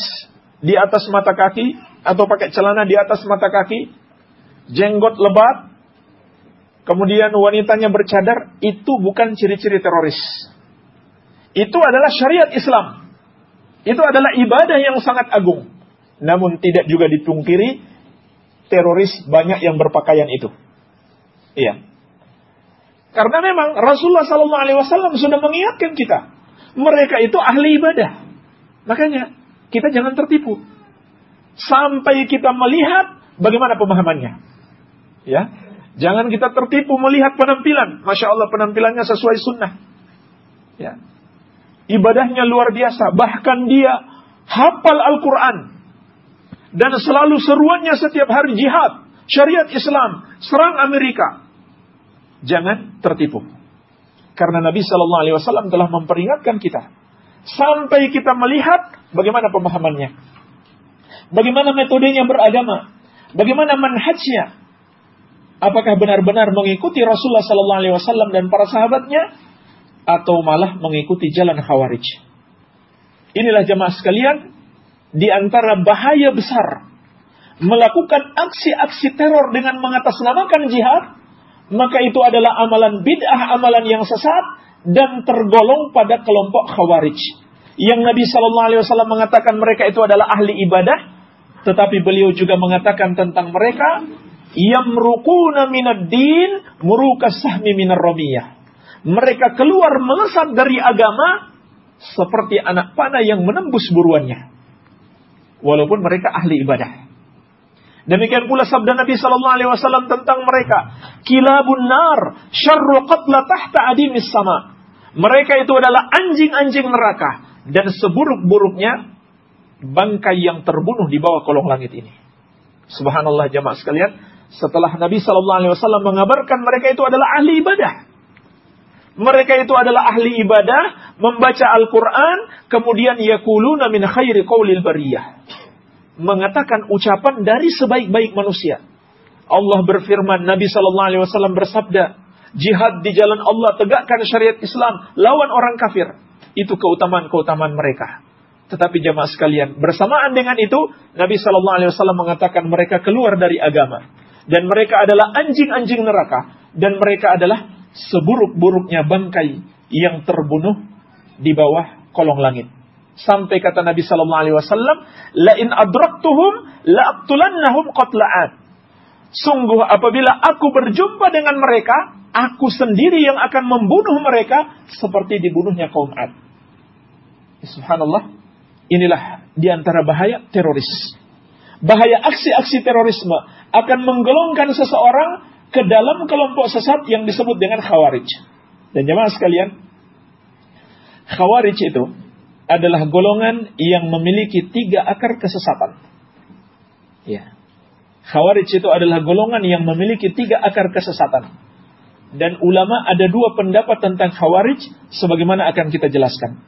di atas mata kaki atau pakai celana di atas mata kaki, jenggot lebat, kemudian wanitanya bercadar, itu bukan ciri-ciri teroris. Itu adalah syariat Islam. Itu adalah ibadah yang sangat agung. Namun tidak juga dipungkiri teroris banyak yang berpakaian itu. Iya. Karena memang Rasulullah Wasallam sudah mengingatkan kita, mereka itu ahli ibadah. Makanya kita jangan tertipu sampai kita melihat bagaimana pemahamannya. Ya, jangan kita tertipu melihat penampilan. Masya Allah penampilannya sesuai sunnah. Ya, ibadahnya luar biasa. Bahkan dia hafal Al-Quran. Dan selalu seruannya setiap hari jihad, syariat Islam, serang Amerika, jangan tertipu. Karena Nabi Shallallahu Alaihi Wasallam telah memperingatkan kita. Sampai kita melihat bagaimana pemahamannya, bagaimana metodenya beragama, bagaimana manhajnya, apakah benar-benar mengikuti Rasulullah Shallallahu Alaihi Wasallam dan para sahabatnya, atau malah mengikuti jalan khawarij. Inilah jemaah sekalian di antara bahaya besar melakukan aksi-aksi teror dengan mengatasnamakan jihad maka itu adalah amalan bid'ah, amalan yang sesat dan tergolong pada kelompok khawarij. Yang Nabi Shallallahu Alaihi Wasallam mengatakan mereka itu adalah ahli ibadah, tetapi beliau juga mengatakan tentang mereka yamruquna minad din murukas sahmi minar romiyah. Mereka keluar melesat dari agama seperti anak panah yang menembus buruannya. Walaupun mereka ahli ibadah. Demikian pula sabda Nabi Sallallahu Alaihi Wasallam tentang mereka. Kilabun nar, syarru qatla tahta adimis sama. Mereka itu adalah anjing-anjing neraka. Dan seburuk-buruknya bangkai yang terbunuh di bawah kolong langit ini. Subhanallah jamaah sekalian, setelah Nabi Shallallahu Alaihi Wasallam mengabarkan mereka itu adalah ahli ibadah. Mereka itu adalah ahli ibadah, membaca Al-Quran, kemudian yakuluna min khairi qawlil bariyah. Mengatakan ucapan dari sebaik-baik manusia. Allah berfirman, Nabi Wasallam bersabda, jihad di jalan Allah, tegakkan syariat Islam, lawan orang kafir. Itu keutamaan-keutamaan mereka. Tetapi jamaah sekalian, bersamaan dengan itu, Nabi Wasallam mengatakan mereka keluar dari agama dan mereka adalah anjing-anjing neraka dan mereka adalah seburuk-buruknya bangkai yang terbunuh di bawah kolong langit. Sampai kata Nabi sallallahu alaihi wasallam, "La in adraktuhum la aqtulannahum qatla'at." Sungguh apabila aku berjumpa dengan mereka, aku sendiri yang akan membunuh mereka seperti dibunuhnya kaum Ad. Subhanallah. Inilah di antara bahaya teroris. Bahaya aksi-aksi terorisme akan menggolongkan seseorang ke dalam kelompok sesat yang disebut dengan khawarij. Dan jemaah sekalian, khawarij itu adalah golongan yang memiliki tiga akar kesesatan. Ya. Khawarij itu adalah golongan yang memiliki tiga akar kesesatan. Dan ulama ada dua pendapat tentang khawarij sebagaimana akan kita jelaskan.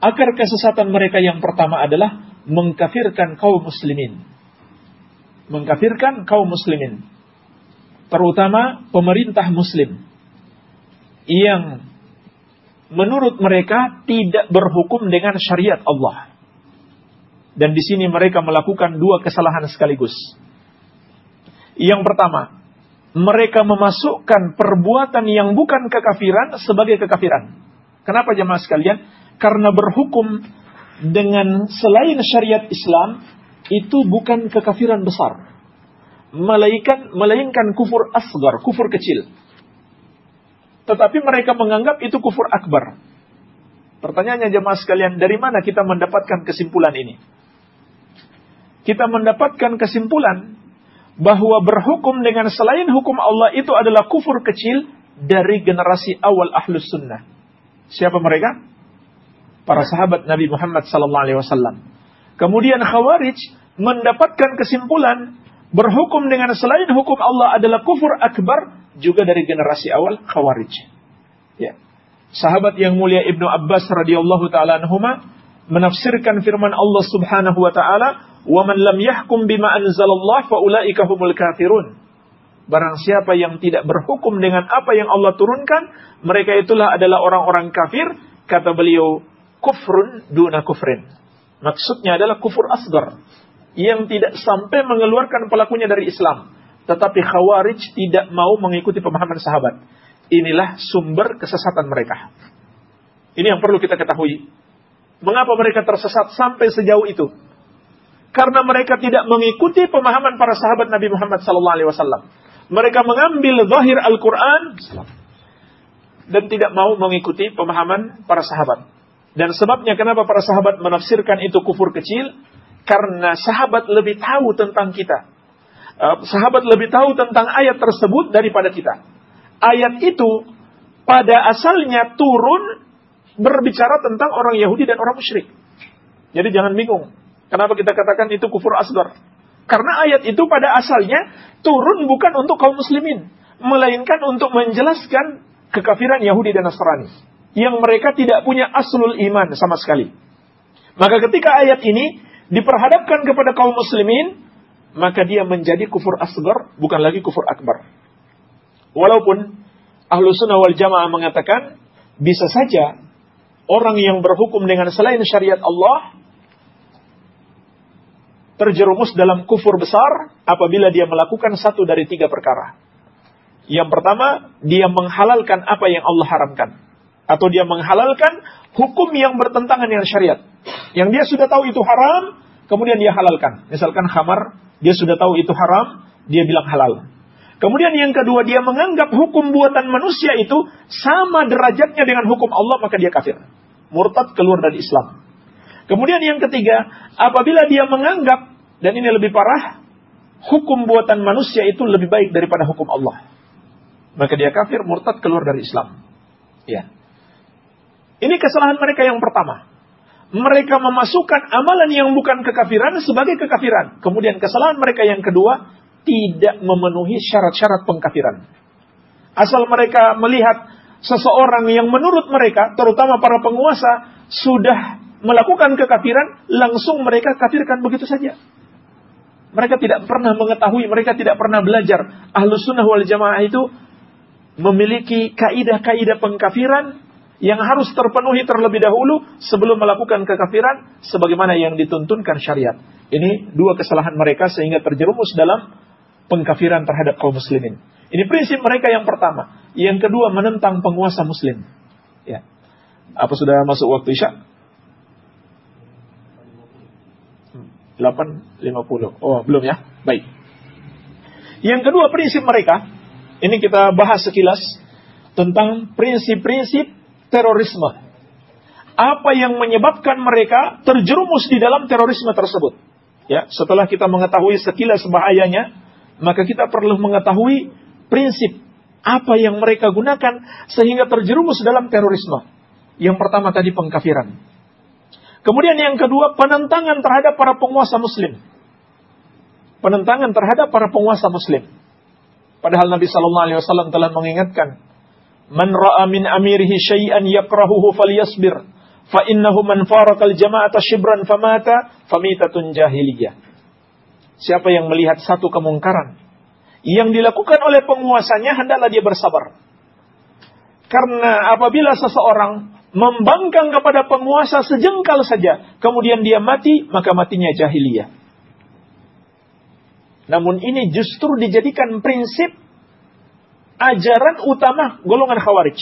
Akar kesesatan mereka yang pertama adalah mengkafirkan kaum muslimin mengkafirkan kaum muslimin. Terutama pemerintah muslim. Yang menurut mereka tidak berhukum dengan syariat Allah. Dan di sini mereka melakukan dua kesalahan sekaligus. Yang pertama, mereka memasukkan perbuatan yang bukan kekafiran sebagai kekafiran. Kenapa jemaah sekalian? Karena berhukum dengan selain syariat Islam itu bukan kekafiran besar. Melainkan, melainkan kufur asgar, kufur kecil. Tetapi mereka menganggap itu kufur akbar. Pertanyaannya jemaah sekalian, dari mana kita mendapatkan kesimpulan ini? Kita mendapatkan kesimpulan bahwa berhukum dengan selain hukum Allah itu adalah kufur kecil dari generasi awal ahlus sunnah. Siapa mereka? Para sahabat Nabi Muhammad wasallam. Kemudian Khawarij mendapatkan kesimpulan berhukum dengan selain hukum Allah adalah kufur akbar juga dari generasi awal Khawarij. Ya. Sahabat yang mulia Ibnu Abbas radhiyallahu taala anhuma menafsirkan firman Allah Subhanahu wa taala, "Wa man lam yahkum bima anzalallah fa ulaika humul kafirun." Barang siapa yang tidak berhukum dengan apa yang Allah turunkan, mereka itulah adalah orang-orang kafir, kata beliau, kufrun duna kufrin. Maksudnya adalah kufur asgar yang tidak sampai mengeluarkan pelakunya dari Islam. Tetapi Khawarij tidak mau mengikuti pemahaman sahabat. Inilah sumber kesesatan mereka. Ini yang perlu kita ketahui. Mengapa mereka tersesat sampai sejauh itu? Karena mereka tidak mengikuti pemahaman para sahabat Nabi Muhammad SAW. Mereka mengambil zahir Al-Quran dan tidak mau mengikuti pemahaman para sahabat. Dan sebabnya kenapa para sahabat menafsirkan itu kufur kecil? Karena sahabat lebih tahu tentang kita. Uh, sahabat lebih tahu tentang ayat tersebut daripada kita. Ayat itu pada asalnya turun berbicara tentang orang Yahudi dan orang musyrik. Jadi jangan bingung. Kenapa kita katakan itu kufur asgar? Karena ayat itu pada asalnya turun bukan untuk kaum muslimin. Melainkan untuk menjelaskan kekafiran Yahudi dan Nasrani yang mereka tidak punya aslul iman sama sekali. Maka ketika ayat ini diperhadapkan kepada kaum muslimin, maka dia menjadi kufur asgar, bukan lagi kufur akbar. Walaupun ahlu sunnah wal jamaah mengatakan, bisa saja orang yang berhukum dengan selain syariat Allah, terjerumus dalam kufur besar apabila dia melakukan satu dari tiga perkara. Yang pertama, dia menghalalkan apa yang Allah haramkan atau dia menghalalkan hukum yang bertentangan dengan syariat. Yang dia sudah tahu itu haram, kemudian dia halalkan. Misalkan khamar, dia sudah tahu itu haram, dia bilang halal. Kemudian yang kedua, dia menganggap hukum buatan manusia itu sama derajatnya dengan hukum Allah, maka dia kafir. Murtad keluar dari Islam. Kemudian yang ketiga, apabila dia menganggap, dan ini lebih parah, hukum buatan manusia itu lebih baik daripada hukum Allah. Maka dia kafir, murtad keluar dari Islam. Ya. Ini kesalahan mereka yang pertama. mereka memasukkan amalan yang bukan kekafiran sebagai kekafiran. Kemudian kesalahan mereka yang kedua, tidak memenuhi syarat-syarat pengkafiran. Asal mereka melihat seseorang yang menurut mereka, terutama para penguasa, sudah melakukan kekafiran, langsung mereka kafirkan begitu saja. Mereka tidak pernah mengetahui, mereka tidak pernah belajar. Ahlus sunnah wal jamaah itu memiliki kaidah-kaidah pengkafiran yang harus terpenuhi terlebih dahulu sebelum melakukan kekafiran sebagaimana yang dituntunkan syariat. Ini dua kesalahan mereka sehingga terjerumus dalam pengkafiran terhadap kaum muslimin. Ini prinsip mereka yang pertama. Yang kedua menentang penguasa muslim. Ya. Apa sudah masuk waktu Isya? 8.50. Oh, belum ya? Baik. Yang kedua prinsip mereka, ini kita bahas sekilas tentang prinsip-prinsip terorisme. Apa yang menyebabkan mereka terjerumus di dalam terorisme tersebut? Ya, setelah kita mengetahui sekilas bahayanya, maka kita perlu mengetahui prinsip apa yang mereka gunakan sehingga terjerumus dalam terorisme. Yang pertama tadi pengkafiran. Kemudian yang kedua penentangan terhadap para penguasa muslim. Penentangan terhadap para penguasa muslim. Padahal Nabi Shallallahu Alaihi Wasallam telah mengingatkan Man ra'a min amirihi syai'an yakrahuhu falyasbir. Fa innahu man farakal jama'ata shibran famata famitatun. Siapa yang melihat satu kemungkaran yang dilakukan oleh penguasanya hendaklah dia bersabar. Karena apabila seseorang membangkang kepada penguasa sejengkal saja, kemudian dia mati, maka matinya jahiliyah. Namun ini justru dijadikan prinsip ajaran utama golongan Khawarij.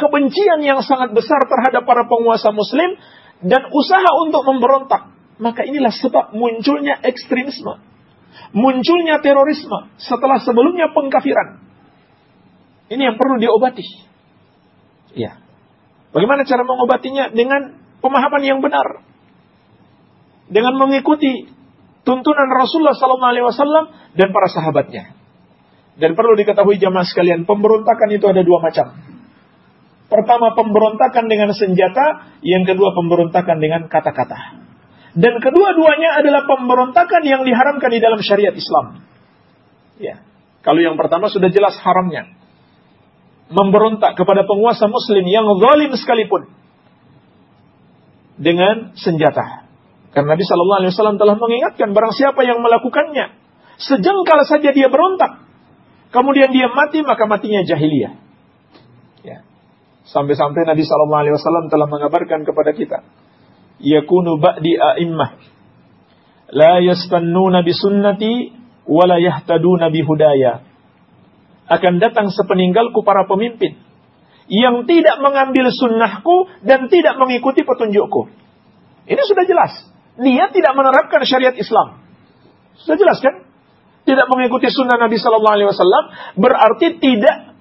Kebencian yang sangat besar terhadap para penguasa muslim dan usaha untuk memberontak. Maka inilah sebab munculnya ekstremisme. Munculnya terorisme setelah sebelumnya pengkafiran. Ini yang perlu diobati. Ya. Bagaimana cara mengobatinya? Dengan pemahaman yang benar. Dengan mengikuti tuntunan Rasulullah SAW dan para sahabatnya. Dan perlu diketahui jamaah sekalian, pemberontakan itu ada dua macam. Pertama pemberontakan dengan senjata, yang kedua pemberontakan dengan kata-kata. Dan kedua-duanya adalah pemberontakan yang diharamkan di dalam syariat Islam. Ya. Kalau yang pertama sudah jelas haramnya. Memberontak kepada penguasa muslim yang zalim sekalipun. Dengan senjata. Karena Nabi Shallallahu Alaihi telah mengingatkan barang siapa yang melakukannya, sejengkal saja dia berontak, kemudian dia mati maka matinya jahiliyah. Ya. Sampai-sampai Nabi Shallallahu Alaihi Wasallam telah mengabarkan kepada kita, yakunu ba'di a'immah la yastannuna bi sunnati wa la yahtaduna bi hudaya. Akan datang sepeninggalku para pemimpin yang tidak mengambil sunnahku dan tidak mengikuti petunjukku. Ini sudah jelas. Dia tidak menerapkan syariat Islam. Sudah jelas kan? Tidak mengikuti sunnah Nabi Sallallahu Alaihi Wasallam berarti tidak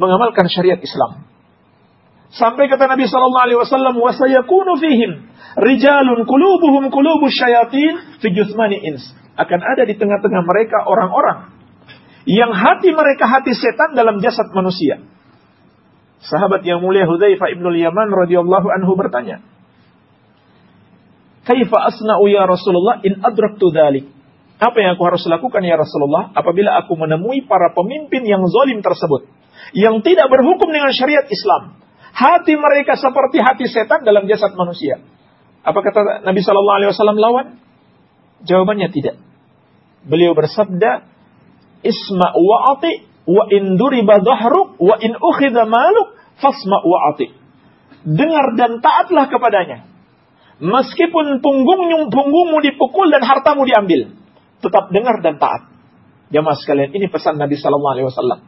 mengamalkan syariat Islam. Sampai kata Nabi Sallallahu Alaihi Wasallam, wasayakunu fihim rijalun kulubuhum kulubu syayatin fi jusmani ins. Akan ada di tengah-tengah mereka orang-orang yang hati mereka hati setan dalam jasad manusia. Sahabat yang mulia Hudzaifah ibnul Yaman radhiyallahu anhu bertanya, "Kaifa asna'u ya Rasulullah in adraktu dzalik?" Apa yang aku harus lakukan ya Rasulullah apabila aku menemui para pemimpin yang zalim tersebut. Yang tidak berhukum dengan syariat Islam. Hati mereka seperti hati setan dalam jasad manusia. Apa kata Nabi Shallallahu Alaihi Wasallam lawan? Jawabannya tidak. Beliau bersabda, Isma wa ati wa in duriba dhahruk wa in ukhidha maluk fasma wa ati. Dengar dan taatlah kepadanya. Meskipun punggungmu, punggungmu dipukul dan hartamu diambil tetap dengar dan taat. Jamaah sekalian, ini pesan Nabi Sallallahu Alaihi Wasallam.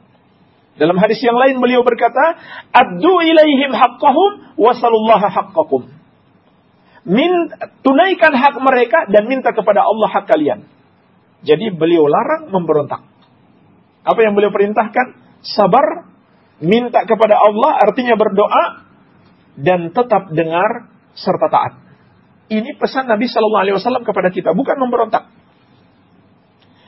Dalam hadis yang lain beliau berkata, "Addu ilaihim haqqahum wasalullaha haqqakum." Min, tunaikan hak mereka dan minta kepada Allah hak kalian. Jadi beliau larang memberontak. Apa yang beliau perintahkan? Sabar, minta kepada Allah artinya berdoa dan tetap dengar serta taat. Ini pesan Nabi Shallallahu Alaihi Wasallam kepada kita, bukan memberontak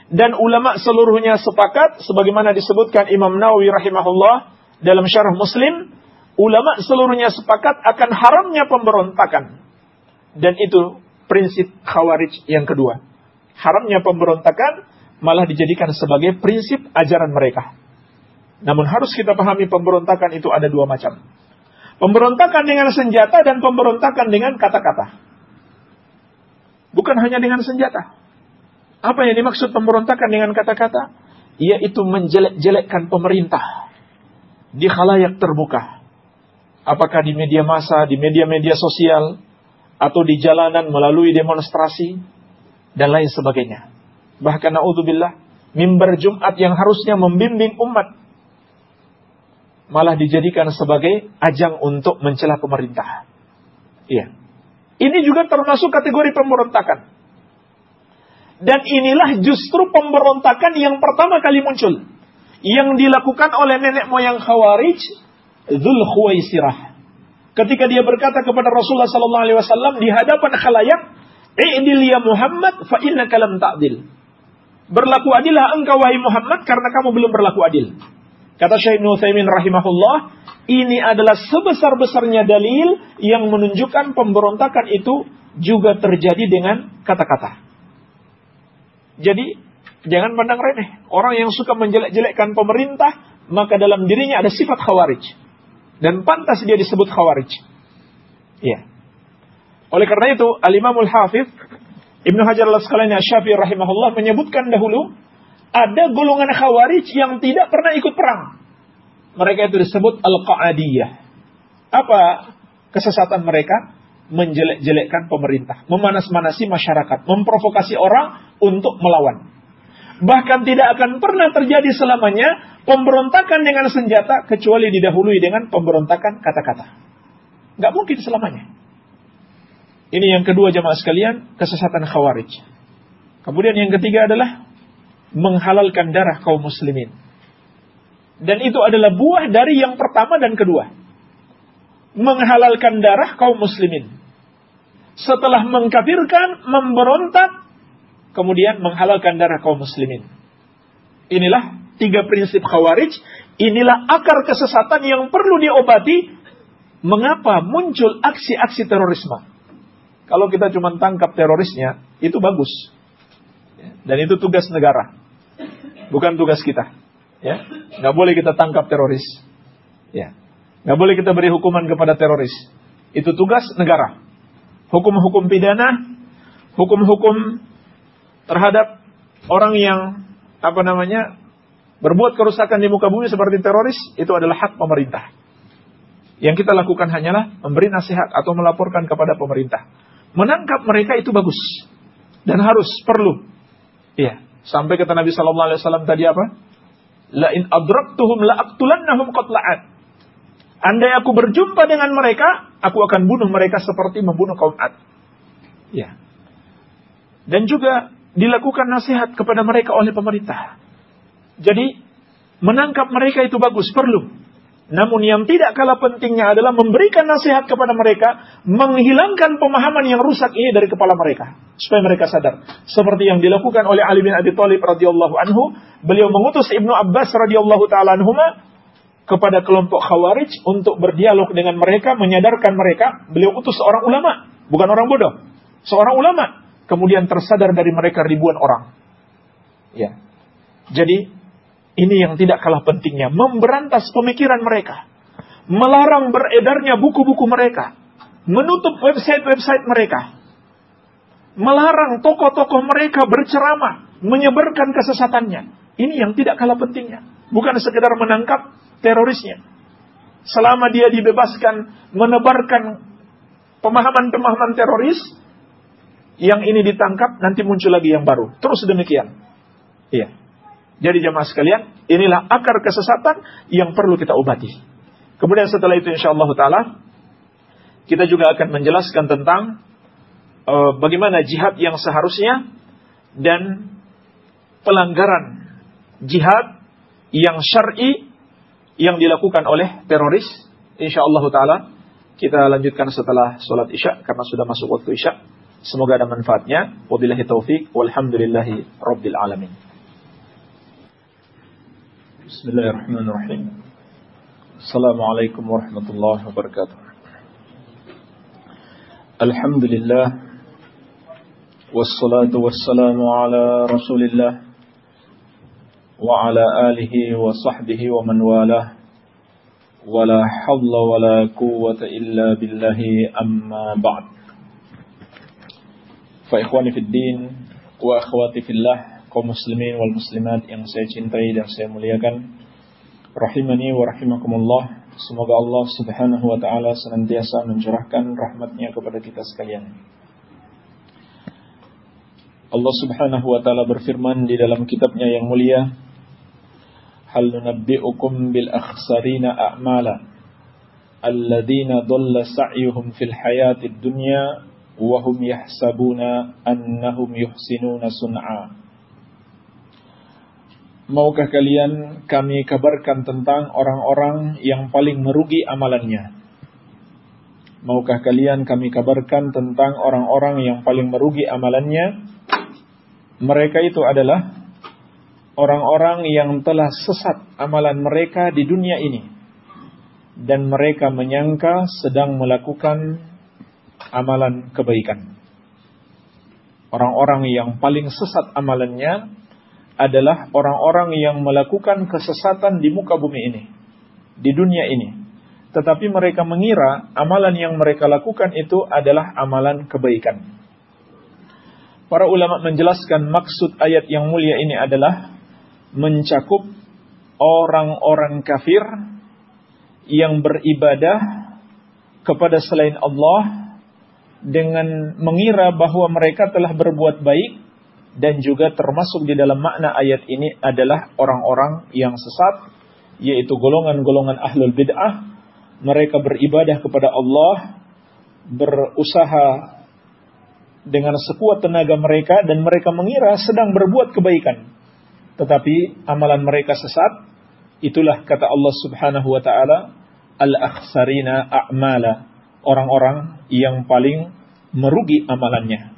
dan ulama seluruhnya sepakat sebagaimana disebutkan Imam Nawawi rahimahullah dalam syarah Muslim ulama seluruhnya sepakat akan haramnya pemberontakan. Dan itu prinsip khawarij yang kedua. Haramnya pemberontakan malah dijadikan sebagai prinsip ajaran mereka. Namun harus kita pahami pemberontakan itu ada dua macam. Pemberontakan dengan senjata dan pemberontakan dengan kata-kata. Bukan hanya dengan senjata. Apa yang dimaksud pemberontakan dengan kata-kata? Yaitu menjelek-jelekkan pemerintah di khalayak terbuka apakah di media massa, di media-media sosial, atau di jalanan melalui demonstrasi, dan lain sebagainya. Bahkan na'udzubillah, mimbar Jumat yang harusnya membimbing umat, malah dijadikan sebagai ajang untuk mencela pemerintah. Iya. Ini juga termasuk kategori pemberontakan. Dan inilah justru pemberontakan yang pertama kali muncul. Yang dilakukan oleh nenek moyang Khawarij Dzul Khuwaisirah. Ketika dia berkata kepada Rasulullah wasallam di hadapan khalayak, "I'dil ya Muhammad fa innaka ta'dil." Berlaku adillah engkau wahai Muhammad karena kamu belum berlaku adil. Kata Syekh Nutsaimin rahimahullah, ini adalah sebesar-besarnya dalil yang menunjukkan pemberontakan itu juga terjadi dengan kata-kata. Jadi, jangan pandang remeh. Orang yang suka menjelek-jelekkan pemerintah, maka dalam dirinya ada sifat khawarij. Dan pantas dia disebut khawarij. Ya. Oleh karena itu, Al-Imamul Hafiz Ibnu Hajar al-Asqalani Asy-Syafi'i rahimahullah menyebutkan dahulu ada golongan khawarij yang tidak pernah ikut perang. Mereka itu disebut al-qa'adiyah. Apa kesesatan mereka? Menjelek-jelekkan pemerintah, memanas-manasi masyarakat, memprovokasi orang untuk melawan. Bahkan tidak akan pernah terjadi selamanya pemberontakan dengan senjata kecuali didahului dengan pemberontakan kata-kata. Gak mungkin selamanya. Ini yang kedua jamaah sekalian, kesesatan khawarij. Kemudian yang ketiga adalah menghalalkan darah kaum muslimin. Dan itu adalah buah dari yang pertama dan kedua. Menghalalkan darah kaum muslimin. Setelah mengkafirkan, memberontak, kemudian menghalalkan darah kaum muslimin. Inilah tiga prinsip khawarij. Inilah akar kesesatan yang perlu diobati. Mengapa muncul aksi-aksi terorisme? Kalau kita cuma tangkap terorisnya, itu bagus. Dan itu tugas negara. Bukan tugas kita. Ya, nggak boleh kita tangkap teroris. Ya, nggak boleh kita beri hukuman kepada teroris. Itu tugas negara. Hukum-hukum pidana, hukum-hukum terhadap orang yang apa namanya berbuat kerusakan di muka bumi seperti teroris itu adalah hak pemerintah. Yang kita lakukan hanyalah memberi nasihat atau melaporkan kepada pemerintah. Menangkap mereka itu bagus dan harus perlu. Iya, sampai kata Nabi sallallahu alaihi wasallam tadi apa? La in adraktuhum la aqtulannahum qatla'at. Andai aku berjumpa dengan mereka, aku akan bunuh mereka seperti membunuh kaum Ad. Ya. Dan juga dilakukan nasihat kepada mereka oleh pemerintah. Jadi menangkap mereka itu bagus, perlu. Namun yang tidak kalah pentingnya adalah memberikan nasihat kepada mereka, menghilangkan pemahaman yang rusak ini dari kepala mereka, supaya mereka sadar. Seperti yang dilakukan oleh Ali bin Abi Thalib radhiyallahu anhu, beliau mengutus Ibnu Abbas radhiyallahu taala anhuma kepada kelompok Khawarij untuk berdialog dengan mereka, menyadarkan mereka. Beliau utus seorang ulama, bukan orang bodoh, seorang ulama kemudian tersadar dari mereka ribuan orang. Ya. Jadi ini yang tidak kalah pentingnya, memberantas pemikiran mereka, melarang beredarnya buku-buku mereka, menutup website-website mereka, melarang tokoh-tokoh mereka berceramah, menyebarkan kesesatannya. Ini yang tidak kalah pentingnya, bukan sekedar menangkap terorisnya. Selama dia dibebaskan menebarkan pemahaman-pemahaman teroris, yang ini ditangkap, nanti muncul lagi yang baru. Terus demikian. Iya. Jadi jamaah sekalian, inilah akar kesesatan yang perlu kita obati. Kemudian setelah itu insya Allah Ta'ala, kita juga akan menjelaskan tentang uh, bagaimana jihad yang seharusnya dan pelanggaran jihad yang syar'i yang dilakukan oleh teroris. Insya Allah Ta'ala kita lanjutkan setelah sholat isya karena sudah masuk waktu isya. Semoga ada manfaatnya. Wabillahi taufik. Walhamdulillahi rabbil alamin. Bismillahirrahmanirrahim. السلام عليكم ورحمة الله وبركاته الحمد لله والصلاة والسلام على رسول الله وعلى آله وصحبه ومن والاه ولا حول ولا قوة إلا بالله أما بعد فإخواني في الدين وأخواتي في الله kaum muslimin wal muslimat yang saya cintai dan saya muliakan rahimani wa rahimakumullah semoga Allah Subhanahu wa taala senantiasa mencurahkan rahmatnya kepada kita sekalian Allah Subhanahu wa taala berfirman di dalam kitabnya yang mulia bil akhsarina a'mala alladzina dhalla sa'yuhum fil hayatid dunya wa hum yahsabuna annahum yuhsinuna sun'a Maukah kalian kami kabarkan tentang orang-orang yang paling merugi amalannya? Maukah kalian kami kabarkan tentang orang-orang yang paling merugi amalannya? Mereka itu adalah orang-orang yang telah sesat amalan mereka di dunia ini. Dan mereka menyangka sedang melakukan amalan kebaikan. Orang-orang yang paling sesat amalannya adalah orang-orang yang melakukan kesesatan di muka bumi ini, di dunia ini. Tetapi mereka mengira amalan yang mereka lakukan itu adalah amalan kebaikan. Para ulama menjelaskan maksud ayat yang mulia ini adalah mencakup orang-orang kafir yang beribadah kepada selain Allah dengan mengira bahwa mereka telah berbuat baik dan juga termasuk di dalam makna ayat ini adalah orang-orang yang sesat yaitu golongan-golongan ahlul bid'ah. Mereka beribadah kepada Allah berusaha dengan sekuat tenaga mereka dan mereka mengira sedang berbuat kebaikan tetapi amalan mereka sesat itulah kata Allah Subhanahu wa taala al-akhsarina a'mala orang-orang yang paling merugi amalannya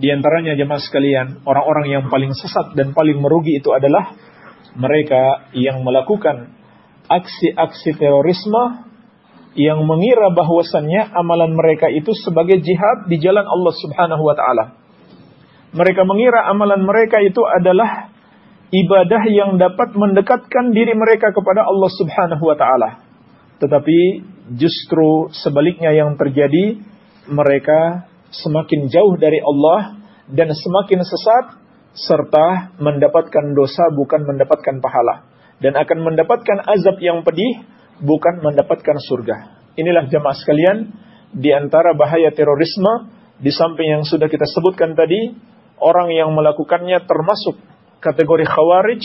di antaranya jemaah sekalian, orang-orang yang paling sesat dan paling merugi itu adalah mereka yang melakukan aksi-aksi terorisme yang mengira bahwasannya amalan mereka itu sebagai jihad di jalan Allah Subhanahu wa taala. Mereka mengira amalan mereka itu adalah ibadah yang dapat mendekatkan diri mereka kepada Allah Subhanahu wa taala. Tetapi justru sebaliknya yang terjadi mereka semakin jauh dari Allah dan semakin sesat serta mendapatkan dosa bukan mendapatkan pahala dan akan mendapatkan azab yang pedih bukan mendapatkan surga. Inilah jemaah sekalian di antara bahaya terorisme di samping yang sudah kita sebutkan tadi orang yang melakukannya termasuk kategori khawarij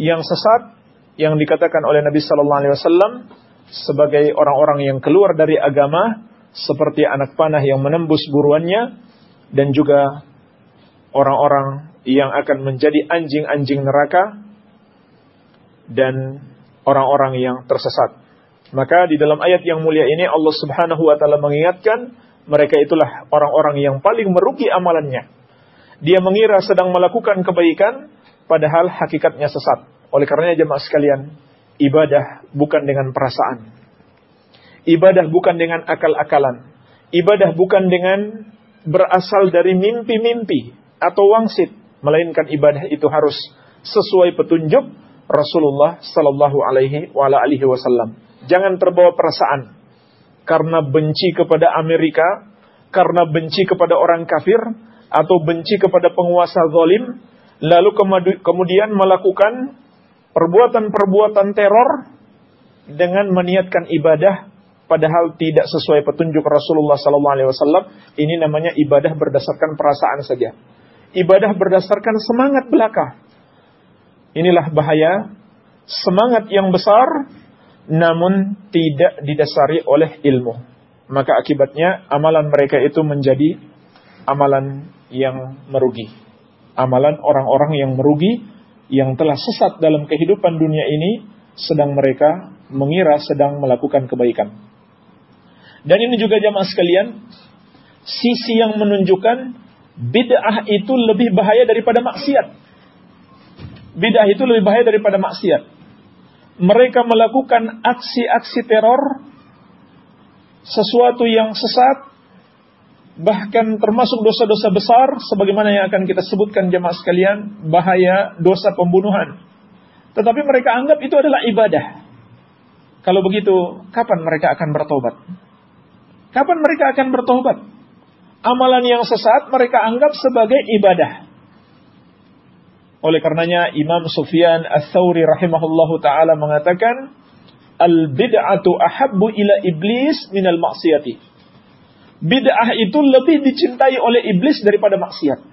yang sesat yang dikatakan oleh Nabi sallallahu alaihi wasallam sebagai orang-orang yang keluar dari agama seperti anak panah yang menembus buruannya dan juga orang-orang yang akan menjadi anjing-anjing neraka dan orang-orang yang tersesat. Maka di dalam ayat yang mulia ini Allah Subhanahu wa taala mengingatkan mereka itulah orang-orang yang paling merugi amalannya. Dia mengira sedang melakukan kebaikan padahal hakikatnya sesat. Oleh karenanya jemaah sekalian, ibadah bukan dengan perasaan. Ibadah bukan dengan akal-akalan. Ibadah bukan dengan berasal dari mimpi-mimpi atau wangsit, melainkan ibadah itu harus sesuai petunjuk Rasulullah sallallahu alaihi wasallam. Jangan terbawa perasaan karena benci kepada Amerika, karena benci kepada orang kafir atau benci kepada penguasa zalim, lalu kemudian melakukan perbuatan-perbuatan teror dengan meniatkan ibadah padahal tidak sesuai petunjuk Rasulullah wasallam, ini namanya ibadah berdasarkan perasaan saja. Ibadah berdasarkan semangat belaka. Inilah bahaya semangat yang besar namun tidak didasari oleh ilmu. Maka akibatnya amalan mereka itu menjadi amalan yang merugi. Amalan orang-orang yang merugi yang telah sesat dalam kehidupan dunia ini sedang mereka mengira sedang melakukan kebaikan. Dan ini juga jamaah sekalian, sisi yang menunjukkan bid'ah itu lebih bahaya daripada maksiat. Bid'ah itu lebih bahaya daripada maksiat. mereka melakukan aksi-aksi teror, sesuatu yang sesat, bahkan termasuk dosa-dosa besar, sebagaimana yang akan kita sebutkan jemaah sekalian, bahaya dosa pembunuhan. Tetapi mereka anggap itu adalah ibadah. Kalau begitu, kapan mereka akan bertobat? Kapan mereka akan bertobat? Amalan yang sesat mereka anggap sebagai ibadah. Oleh karenanya Imam Sufyan Ats-Tsauri rahimahullahu taala mengatakan al bid'atu ahabbu ila iblis minal maksiati. Bid'ah itu lebih dicintai oleh iblis daripada maksiat.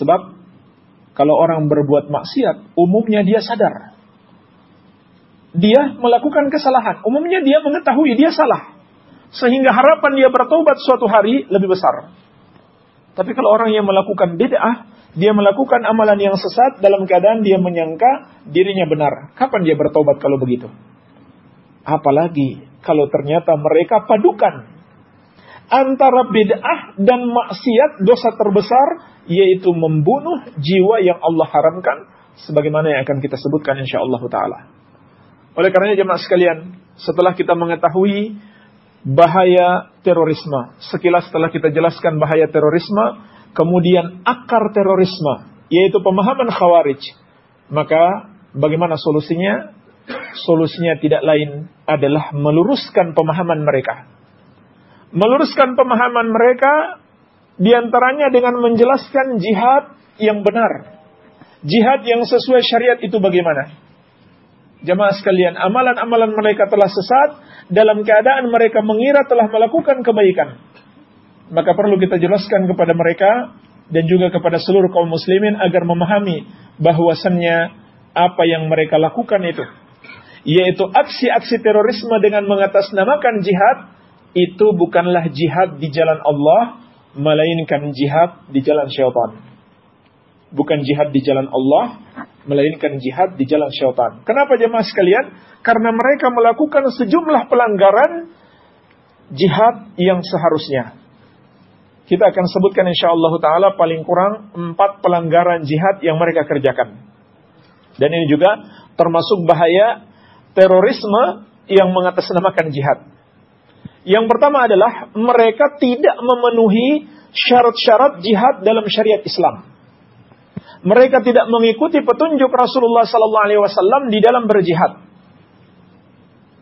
Sebab kalau orang berbuat maksiat, umumnya dia sadar. Dia melakukan kesalahan. Umumnya dia mengetahui dia salah. Sehingga harapan dia bertobat suatu hari lebih besar. Tapi kalau orang yang melakukan bid'ah, dia melakukan amalan yang sesat dalam keadaan dia menyangka dirinya benar. Kapan dia bertobat kalau begitu? Apalagi kalau ternyata mereka padukan antara bid'ah dan maksiat dosa terbesar yaitu membunuh jiwa yang Allah haramkan sebagaimana yang akan kita sebutkan insyaallah taala. Oleh karenanya jemaah sekalian, setelah kita mengetahui bahaya terorisme, sekilas setelah kita jelaskan bahaya terorisme, kemudian akar terorisme, yaitu pemahaman khawarij, maka bagaimana solusinya? Solusinya tidak lain adalah meluruskan pemahaman mereka. Meluruskan pemahaman mereka di antaranya dengan menjelaskan jihad yang benar. Jihad yang sesuai syariat itu bagaimana? Jamaah sekalian, amalan-amalan mereka telah sesat dalam keadaan mereka mengira telah melakukan kebaikan maka perlu kita jelaskan kepada mereka dan juga kepada seluruh kaum muslimin agar memahami bahwasannya apa yang mereka lakukan itu yaitu aksi-aksi terorisme dengan mengatasnamakan jihad itu bukanlah jihad di jalan Allah melainkan jihad di jalan syaitan bukan jihad di jalan Allah melainkan jihad di jalan syaitan kenapa jemaah sekalian karena mereka melakukan sejumlah pelanggaran jihad yang seharusnya kita akan sebutkan insya Allah Ta'ala paling kurang empat pelanggaran jihad yang mereka kerjakan. Dan ini juga termasuk bahaya terorisme yang mengatasnamakan jihad. Yang pertama adalah mereka tidak memenuhi syarat-syarat jihad dalam syariat Islam. Mereka tidak mengikuti petunjuk Rasulullah Sallallahu Alaihi Wasallam di dalam berjihad.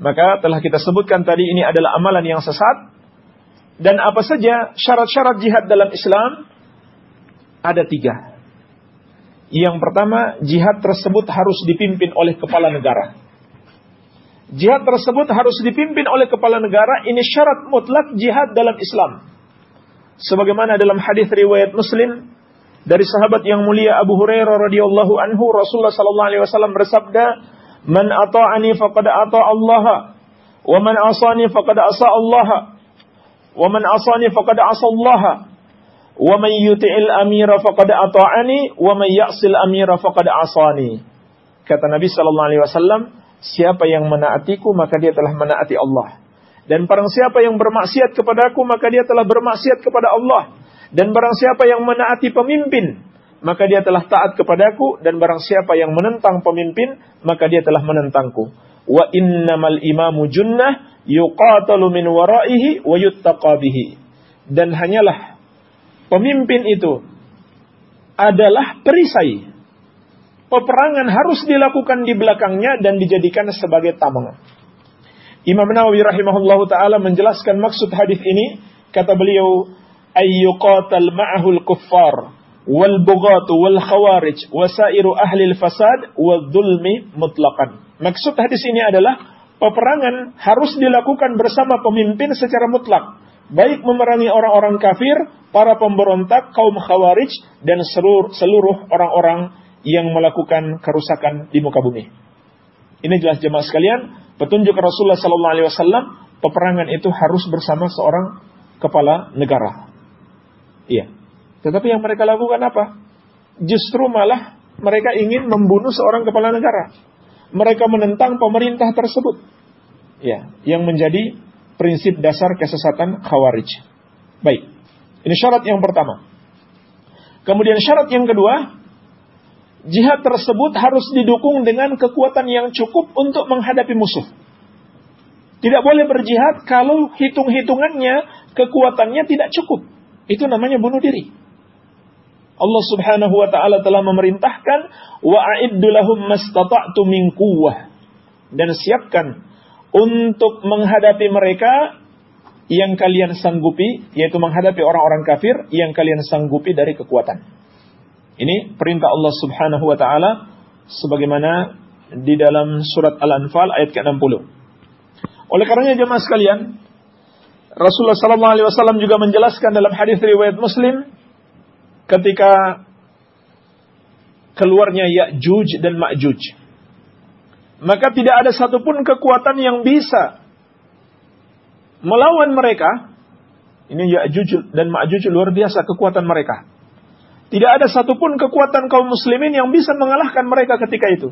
Maka telah kita sebutkan tadi ini adalah amalan yang sesat dan apa saja syarat-syarat jihad dalam Islam? Ada tiga. Yang pertama, jihad tersebut harus dipimpin oleh kepala negara. Jihad tersebut harus dipimpin oleh kepala negara. Ini syarat mutlak jihad dalam Islam. Sebagaimana dalam hadis riwayat Muslim dari sahabat yang mulia Abu Hurairah radhiyallahu anhu Rasulullah sallallahu alaihi wasallam bersabda, "Man ata'ani faqad ata Allah, wa man asani faqad asa Allah." wa man asani faqad asallaha wa man yuti'il amira faqad ata'ani wa man ya'sil amira faqad asani kata Nabi sallallahu alaihi wasallam siapa yang menaatiku maka dia telah menaati Allah dan barang siapa yang bermaksiat kepadaku maka dia telah bermaksiat kepada Allah dan barang siapa yang menaati pemimpin maka dia telah taat kepadaku dan barang siapa yang menentang pemimpin maka dia telah menentangku wa innamal imamu junnah yuqatalu min waraihi wa yuttaqa bihi. Dan hanyalah pemimpin itu adalah perisai. Peperangan harus dilakukan di belakangnya dan dijadikan sebagai tameng. Imam Nawawi rahimahullahu taala menjelaskan maksud hadis ini, kata beliau, ayyuqatal ma'ahul kuffar wal bughatu wal khawarij wasairu ahli fasad wal dhulmi mutlaqan. Maksud hadis ini adalah peperangan harus dilakukan bersama pemimpin secara mutlak. Baik memerangi orang-orang kafir, para pemberontak, kaum khawarij, dan seluruh orang-orang yang melakukan kerusakan di muka bumi. Ini jelas jemaah sekalian, petunjuk Rasulullah Sallallahu Alaihi Wasallam, peperangan itu harus bersama seorang kepala negara. Iya. Tetapi yang mereka lakukan apa? Justru malah mereka ingin membunuh seorang kepala negara mereka menentang pemerintah tersebut. Ya, yang menjadi prinsip dasar kesesatan Khawarij. Baik. Ini syarat yang pertama. Kemudian syarat yang kedua, jihad tersebut harus didukung dengan kekuatan yang cukup untuk menghadapi musuh. Tidak boleh berjihad kalau hitung-hitungannya kekuatannya tidak cukup. Itu namanya bunuh diri. Allah Subhanahu wa taala telah memerintahkan wa mastata'tu min quwwah dan siapkan untuk menghadapi mereka yang kalian sanggupi yaitu menghadapi orang-orang kafir yang kalian sanggupi dari kekuatan. Ini perintah Allah Subhanahu wa taala sebagaimana di dalam surat Al-Anfal ayat ke-60. Oleh karenanya jemaah sekalian, Rasulullah sallallahu alaihi wasallam juga menjelaskan dalam hadis riwayat Muslim ketika keluarnya Ya'juj dan Ma'juj. Maka tidak ada satupun kekuatan yang bisa melawan mereka. Ini Ya'juj dan Ma'juj luar biasa kekuatan mereka. Tidak ada satupun kekuatan kaum muslimin yang bisa mengalahkan mereka ketika itu.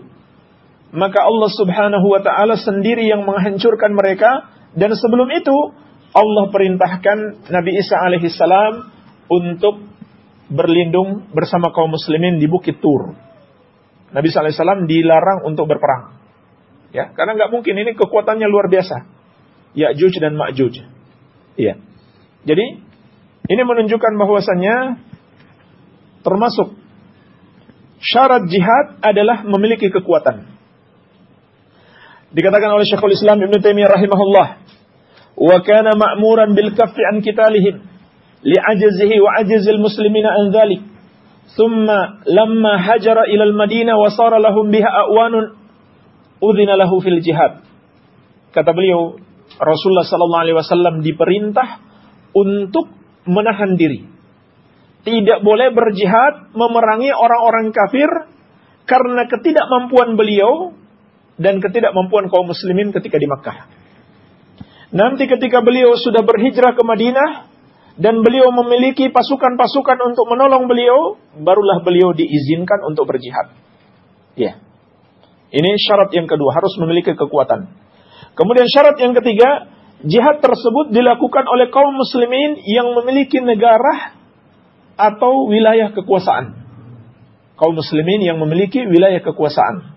Maka Allah subhanahu wa ta'ala sendiri yang menghancurkan mereka. Dan sebelum itu, Allah perintahkan Nabi Isa alaihissalam untuk berlindung bersama kaum muslimin di Bukit Tur. Nabi SAW dilarang untuk berperang. Ya, karena nggak mungkin ini kekuatannya luar biasa. Ya'juj dan Ma'juj. Iya. Jadi, ini menunjukkan bahwasannya termasuk syarat jihad adalah memiliki kekuatan. Dikatakan oleh Syekhul Islam Ibn Taimiyah rahimahullah, "Wa kana ma'muran bil kaffi an kitalihim li'ajzihi wa ajzil muslimina an dhalik." Thumma lamma hajara ila al-Madinah wa sara lahum biha awanun udhina lahu fil jihad. Kata beliau, Rasulullah sallallahu alaihi wasallam diperintah untuk menahan diri. Tidak boleh berjihad memerangi orang-orang kafir karena ketidakmampuan beliau dan ketidakmampuan kaum muslimin ketika di Makkah. Nanti ketika beliau sudah berhijrah ke Madinah dan beliau memiliki pasukan-pasukan untuk menolong beliau, barulah beliau diizinkan untuk berjihad. Ya. Ini syarat yang kedua, harus memiliki kekuatan. Kemudian syarat yang ketiga, jihad tersebut dilakukan oleh kaum muslimin yang memiliki negara atau wilayah kekuasaan. Kaum muslimin yang memiliki wilayah kekuasaan.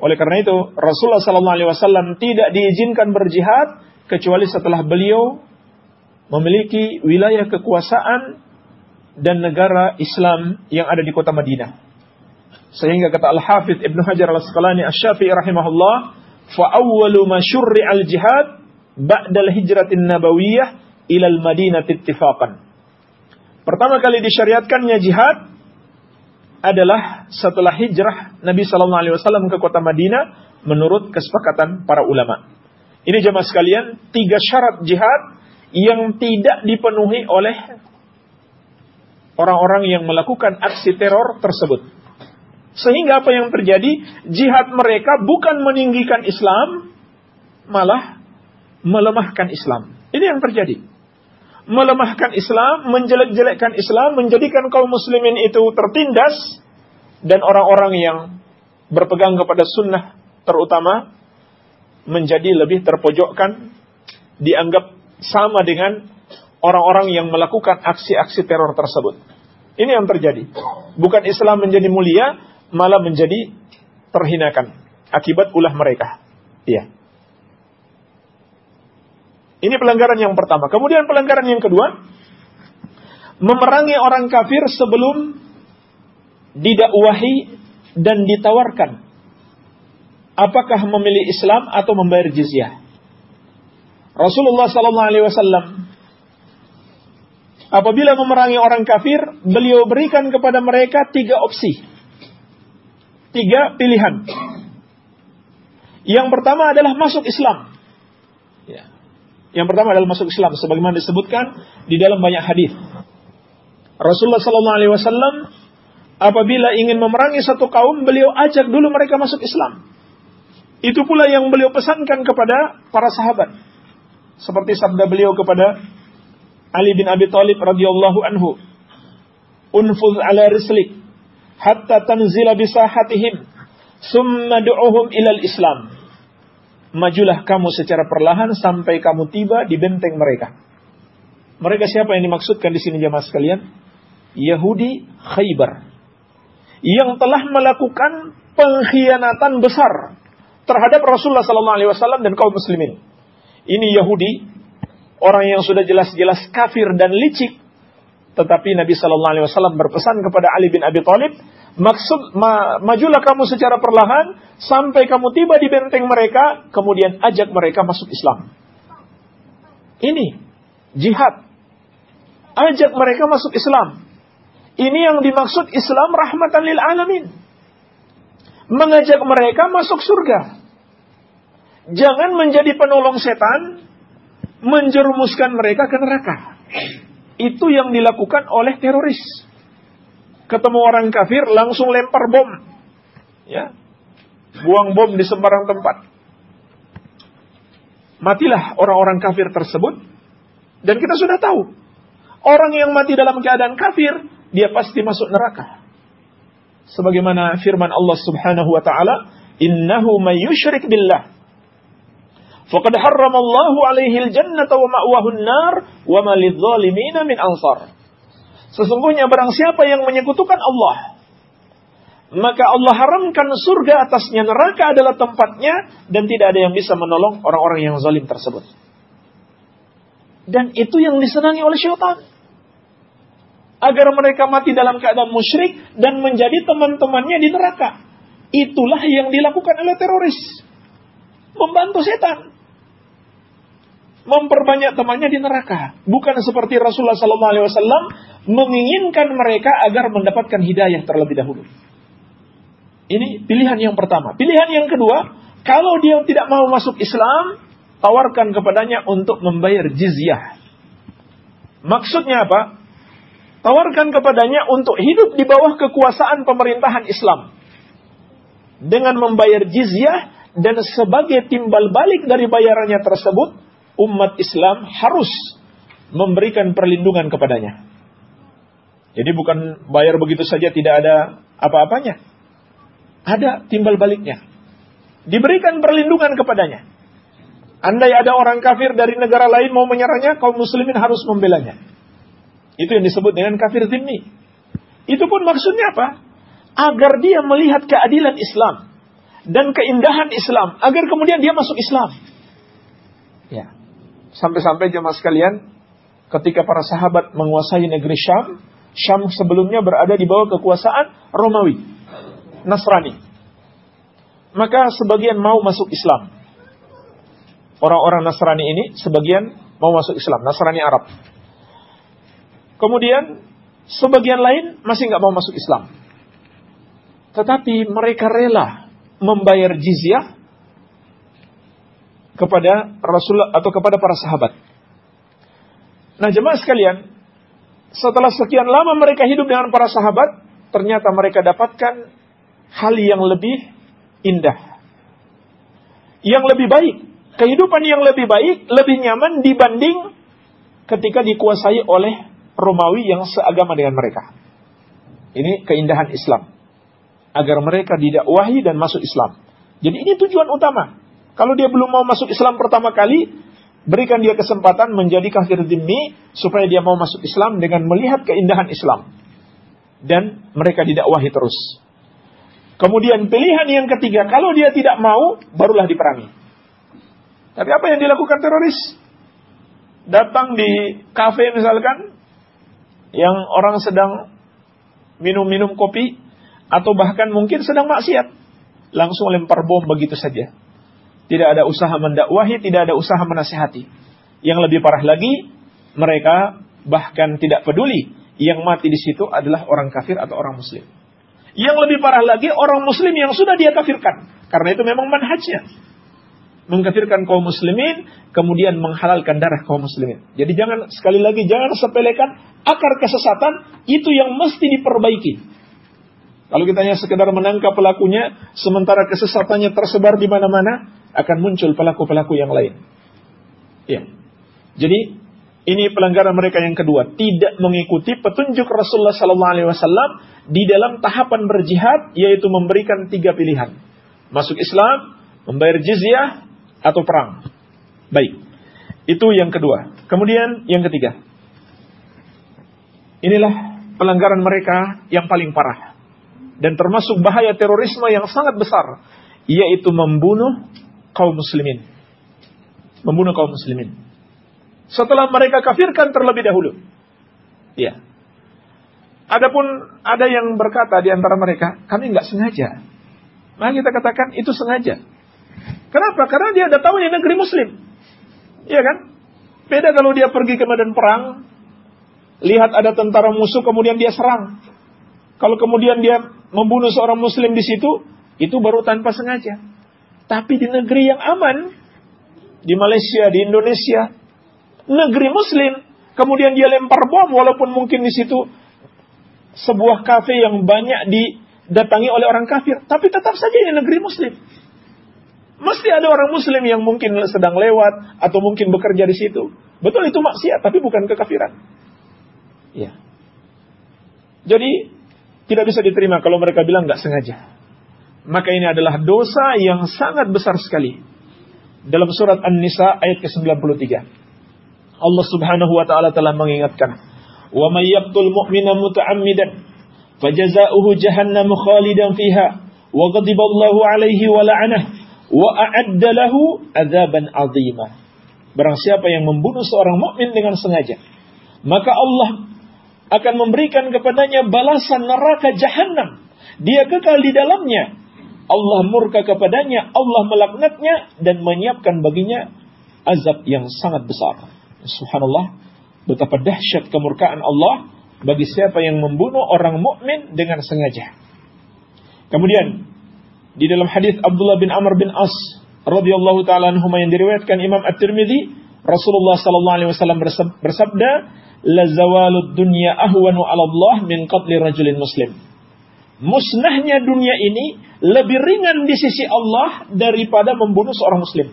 Oleh karena itu, Rasulullah sallallahu alaihi wasallam tidak diizinkan berjihad kecuali setelah beliau memiliki wilayah kekuasaan dan negara Islam yang ada di kota Madinah. Sehingga kata Al-Hafidh Ibnu Hajar Al-Asqalani Asy-Syafi'i rahimahullah, fa awwalu ma al jihad ba'dal hijratin nabawiyah ila al-Madinah ittifaqan. Pertama kali disyariatkannya jihad adalah setelah hijrah Nabi sallallahu alaihi wasallam ke kota Madinah menurut kesepakatan para ulama. Ini jemaah sekalian, tiga syarat jihad yang tidak dipenuhi oleh orang-orang yang melakukan aksi teror tersebut. Sehingga apa yang terjadi? Jihad mereka bukan meninggikan Islam, malah melemahkan Islam. Ini yang terjadi. Melemahkan Islam, menjelek-jelekkan Islam, menjadikan kaum muslimin itu tertindas, dan orang-orang yang berpegang kepada sunnah terutama menjadi lebih terpojokkan, dianggap sama dengan orang-orang yang melakukan aksi-aksi teror tersebut. Ini yang terjadi. Bukan Islam menjadi mulia, malah menjadi terhinakan akibat ulah mereka. Iya. Ini pelanggaran yang pertama. Kemudian pelanggaran yang kedua, memerangi orang kafir sebelum didakwahi dan ditawarkan apakah memilih Islam atau membayar jizyah. Rasulullah sallallahu alaihi wasallam apabila memerangi orang kafir, beliau berikan kepada mereka tiga opsi tiga pilihan. Yang pertama adalah masuk Islam. Ya. Yang pertama adalah masuk Islam, sebagaimana disebutkan di dalam banyak hadis. Rasulullah Sallallahu Alaihi Wasallam apabila ingin memerangi satu kaum, beliau ajak dulu mereka masuk Islam. Itu pula yang beliau pesankan kepada para sahabat. Seperti sabda beliau kepada Ali bin Abi Thalib radhiyallahu anhu, "Unfuz ala rislik hatta tanzila bisahatihim summa du'uhum ilal Islam. Majulah kamu secara perlahan sampai kamu tiba di benteng mereka. Mereka siapa yang dimaksudkan di sini jemaah sekalian? Yahudi Khaybar. yang telah melakukan pengkhianatan besar terhadap Rasulullah wasallam dan kaum muslimin. Ini Yahudi, orang yang sudah jelas-jelas kafir dan licik, tetapi Nabi wasallam berpesan kepada Ali bin Abi Thalib, maksud ma, majulah kamu secara perlahan sampai kamu tiba di benteng mereka, kemudian ajak mereka masuk Islam. Ini jihad. Ajak mereka masuk Islam. Ini yang dimaksud Islam rahmatan lil alamin. Mengajak mereka masuk surga. Jangan menjadi penolong setan, menjerumuskan mereka ke neraka. Itu yang dilakukan oleh teroris. Ketemu orang kafir langsung lempar bom. Ya. Buang bom di sembarang tempat. Matilah orang-orang kafir tersebut. Dan kita sudah tahu. Orang yang mati dalam keadaan kafir, dia pasti masuk neraka. Sebagaimana firman Allah Subhanahu wa taala, "Innahu may yusyrik billah Faqad harramallahu alaihi al-jannata wa ma'wahu an-nar wa ma lidh-dhalimin min ansar. Sesungguhnya barang siapa yang menyekutukan Allah, maka Allah haramkan surga atasnya neraka adalah tempatnya dan tidak ada yang bisa menolong orang-orang yang zalim tersebut. Dan itu yang disenangi oleh syaitan. Agar mereka mati dalam keadaan musyrik dan menjadi teman-temannya di neraka. Itulah yang dilakukan oleh teroris. Membantu setan memperbanyak temannya di neraka. Bukan seperti Rasulullah SAW menginginkan mereka agar mendapatkan hidayah terlebih dahulu. Ini pilihan yang pertama. Pilihan yang kedua, kalau dia tidak mau masuk Islam, tawarkan kepadanya untuk membayar jizyah. Maksudnya apa? Tawarkan kepadanya untuk hidup di bawah kekuasaan pemerintahan Islam. Dengan membayar jizyah dan sebagai timbal balik dari bayarannya tersebut, umat Islam harus memberikan perlindungan kepadanya. Jadi bukan bayar begitu saja tidak ada apa-apanya. Ada timbal baliknya. Diberikan perlindungan kepadanya. Andai ada orang kafir dari negara lain mau menyerahnya, kaum muslimin harus membelanya. Itu yang disebut dengan kafir zimmi. Itu pun maksudnya apa? Agar dia melihat keadilan Islam dan keindahan Islam, agar kemudian dia masuk Islam. Ya. Sampai-sampai jemaah sekalian, ketika para sahabat menguasai negeri Syam, Syam sebelumnya berada di bawah kekuasaan Romawi, Nasrani. Maka sebagian mau masuk Islam. Orang-orang Nasrani ini sebagian mau masuk Islam, Nasrani Arab. Kemudian sebagian lain masih nggak mau masuk Islam. Tetapi mereka rela membayar jizyah kepada Rasulullah atau kepada para sahabat. Nah, jemaah sekalian, setelah sekian lama mereka hidup dengan para sahabat, ternyata mereka dapatkan hal yang lebih indah. Yang lebih baik, kehidupan yang lebih baik, lebih nyaman dibanding ketika dikuasai oleh Romawi yang seagama dengan mereka. Ini keindahan Islam. Agar mereka didakwahi dan masuk Islam. Jadi ini tujuan utama. Kalau dia belum mau masuk Islam pertama kali, berikan dia kesempatan menjadi kafir demi supaya dia mau masuk Islam dengan melihat keindahan Islam. Dan mereka didakwahi terus. Kemudian pilihan yang ketiga, kalau dia tidak mau, barulah diperangi. Tapi apa yang dilakukan teroris? Datang di kafe misalkan, yang orang sedang minum-minum kopi, atau bahkan mungkin sedang maksiat. Langsung lempar bom begitu saja. Tidak ada usaha mendakwahi, tidak ada usaha menasihati. Yang lebih parah lagi, mereka bahkan tidak peduli yang mati di situ adalah orang kafir atau orang muslim. Yang lebih parah lagi, orang muslim yang sudah dia kafirkan. Karena itu memang manhajnya. Mengkafirkan kaum muslimin, kemudian menghalalkan darah kaum muslimin. Jadi jangan, sekali lagi, jangan sepelekan akar kesesatan, itu yang mesti diperbaiki. Kalau kita hanya sekedar menangkap pelakunya, sementara kesesatannya tersebar di mana-mana, akan muncul pelaku-pelaku yang lain. Ya. Jadi ini pelanggaran mereka yang kedua, tidak mengikuti petunjuk Rasulullah sallallahu alaihi wasallam di dalam tahapan berjihad yaitu memberikan tiga pilihan. Masuk Islam, membayar jizyah atau perang. Baik. Itu yang kedua. Kemudian yang ketiga. Inilah pelanggaran mereka yang paling parah. dan termasuk bahaya terorisme yang sangat besar yaitu membunuh kaum muslimin. Membunuh kaum muslimin. Setelah mereka kafirkan terlebih dahulu. Ya. Adapun ada yang berkata di antara mereka, kami nggak sengaja. Maka kita katakan itu sengaja. Kenapa? Karena dia ada tahu ini negeri muslim. Iya kan? Beda kalau dia pergi ke medan perang, lihat ada tentara musuh kemudian dia serang. Kalau kemudian dia membunuh seorang muslim di situ, itu baru tanpa sengaja. Tapi di negeri yang aman, di Malaysia, di Indonesia, negeri muslim, kemudian dia lempar bom walaupun mungkin di situ sebuah kafe yang banyak didatangi oleh orang kafir, tapi tetap saja ini negeri muslim. Mesti ada orang muslim yang mungkin sedang lewat atau mungkin bekerja di situ. Betul itu maksiat, tapi bukan kekafiran. Ya. Jadi tidak bisa diterima kalau mereka bilang nggak sengaja. Maka ini adalah dosa yang sangat besar sekali. Dalam surat An-Nisa ayat ke-93. Allah Subhanahu wa taala telah mengingatkan, "Wa may yaqtul mu'mina muta'ammidan fajaza'uhu jahannam khalidan fiha wa ghadiba Allahu 'alaihi wa la'anahu wa a'adda lahu adzaban 'azima." Barang siapa yang membunuh seorang mukmin dengan sengaja, maka Allah akan memberikan kepadanya balasan neraka jahanam. Dia kekal di dalamnya. Allah murka kepadanya, Allah melaknatnya dan menyiapkan baginya azab yang sangat besar. Subhanallah, betapa dahsyat kemurkaan Allah bagi siapa yang membunuh orang mukmin dengan sengaja. Kemudian di dalam hadis Abdullah bin Amr bin As radhiyallahu taala anhu yang diriwayatkan Imam At-Tirmidzi, Rasulullah sallallahu alaihi wasallam bersabda, "La zawalud dunya ahwanu 'ala Allah min qatli rajulin muslim." Musnahnya dunia ini lebih ringan di sisi Allah daripada membunuh seorang muslim.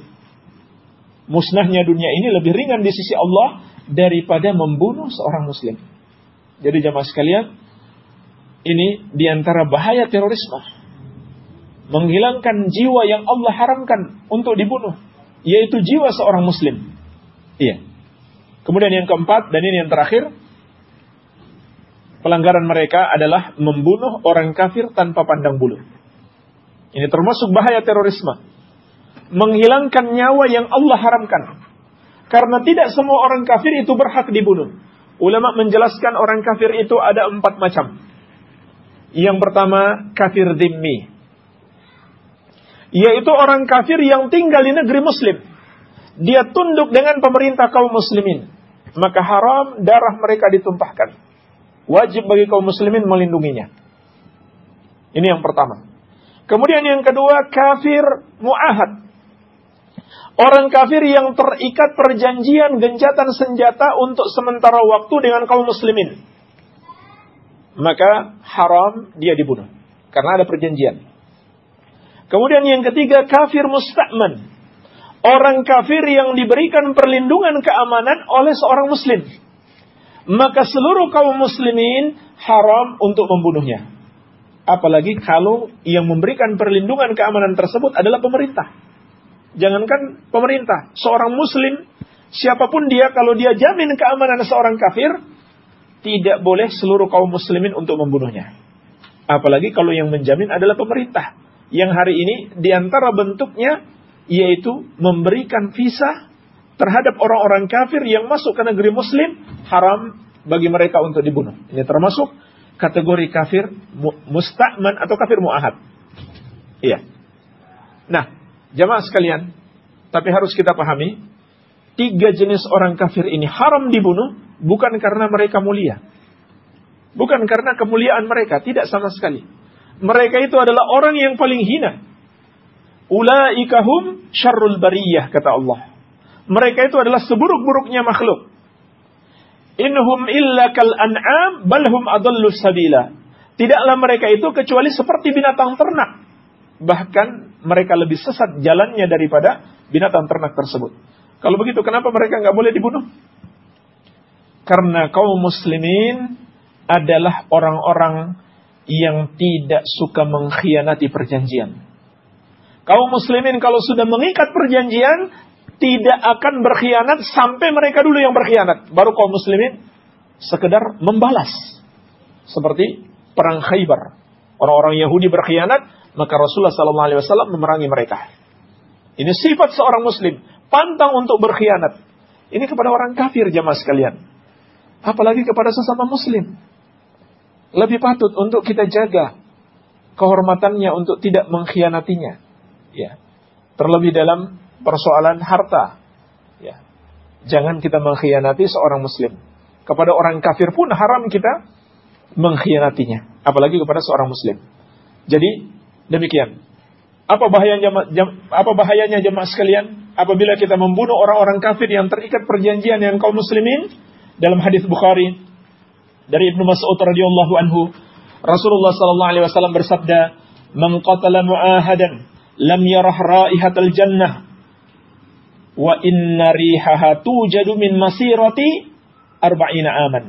Musnahnya dunia ini lebih ringan di sisi Allah daripada membunuh seorang muslim. Jadi jamaah sekalian, ini di antara bahaya terorisme menghilangkan jiwa yang Allah haramkan untuk dibunuh, yaitu jiwa seorang muslim. Iya. Kemudian yang keempat dan ini yang terakhir, pelanggaran mereka adalah membunuh orang kafir tanpa pandang bulu. Ini termasuk bahaya terorisme. Menghilangkan nyawa yang Allah haramkan. Karena tidak semua orang kafir itu berhak dibunuh. Ulama menjelaskan orang kafir itu ada empat macam. Yang pertama, kafir dhimmi yaitu orang kafir yang tinggal di negeri muslim. Dia tunduk dengan pemerintah kaum muslimin. Maka haram darah mereka ditumpahkan. Wajib bagi kaum muslimin melindunginya. Ini yang pertama. Kemudian yang kedua, kafir mu'ahad. Orang kafir yang terikat perjanjian gencatan senjata untuk sementara waktu dengan kaum muslimin. Maka haram dia dibunuh. Karena ada perjanjian. Kemudian yang ketiga kafir musta'man. Orang kafir yang diberikan perlindungan keamanan oleh seorang muslim. Maka seluruh kaum muslimin haram untuk membunuhnya. Apalagi kalau yang memberikan perlindungan keamanan tersebut adalah pemerintah. Jangankan pemerintah, seorang muslim, siapa pun dia kalau dia jamin keamanan seorang kafir, tidak boleh seluruh kaum muslimin untuk membunuhnya. Apalagi kalau yang menjamin adalah pemerintah yang hari ini di antara bentuknya yaitu memberikan visa terhadap orang-orang kafir yang masuk ke negeri muslim haram bagi mereka untuk dibunuh. Ini termasuk kategori kafir musta'man atau kafir mu'ahad. Iya. Nah, jamaah sekalian, tapi harus kita pahami, tiga jenis orang kafir ini haram dibunuh bukan karena mereka mulia. Bukan karena kemuliaan mereka, tidak sama sekali mereka itu adalah orang yang paling hina. Ulaikahum syarrul bariyah kata Allah. Mereka itu adalah seburuk-buruknya makhluk. Inhum illa kal an'am balhum adallu sabila. Tidaklah mereka itu kecuali seperti binatang ternak. Bahkan mereka lebih sesat jalannya daripada binatang ternak tersebut. Kalau begitu kenapa mereka nggak boleh dibunuh? Karena kaum muslimin adalah orang-orang yang tidak suka mengkhianati perjanjian. Kaum muslimin kalau sudah mengikat perjanjian, tidak akan berkhianat sampai mereka dulu yang berkhianat. Baru kaum muslimin sekedar membalas. Seperti perang Khaybar. Orang-orang Yahudi berkhianat, maka Rasulullah wasallam memerangi mereka. Ini sifat seorang muslim, pantang untuk berkhianat. Ini kepada orang kafir jamaah sekalian. Apalagi kepada sesama muslim. Lebih patut untuk kita jaga kehormatannya untuk tidak mengkhianatinya. Ya. Terlebih dalam persoalan harta. Ya. Jangan kita mengkhianati seorang muslim. Kepada orang kafir pun haram kita mengkhianatinya, apalagi kepada seorang muslim. Jadi demikian. Apa bahayanya jam, apa bahayanya jemaah sekalian apabila kita membunuh orang-orang kafir yang terikat perjanjian dengan kaum muslimin dalam hadis Bukhari dari Ibnu Mas'ud radhiyallahu anhu Rasulullah sallallahu alaihi wasallam bersabda man qatala mu'ahadan lam yarah raihatal jannah wa inna rihaha tujadu min masirati arba'ina aman.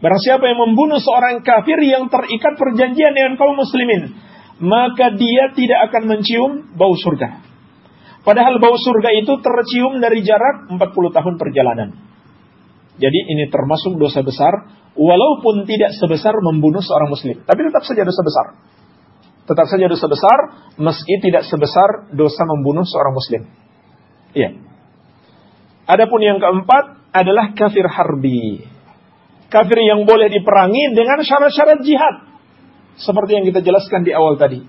Barang siapa yang membunuh seorang kafir yang terikat perjanjian dengan kaum muslimin, maka dia tidak akan mencium bau surga. Padahal bau surga itu tercium dari jarak 40 tahun perjalanan. Jadi ini termasuk dosa besar, walaupun tidak sebesar membunuh seorang muslim. Tapi tetap saja dosa besar. Tetap saja dosa besar, meski tidak sebesar dosa membunuh seorang muslim. Iya. Adapun yang keempat adalah kafir harbi. Kafir yang boleh diperangi dengan syarat-syarat jihad. Seperti yang kita jelaskan di awal tadi.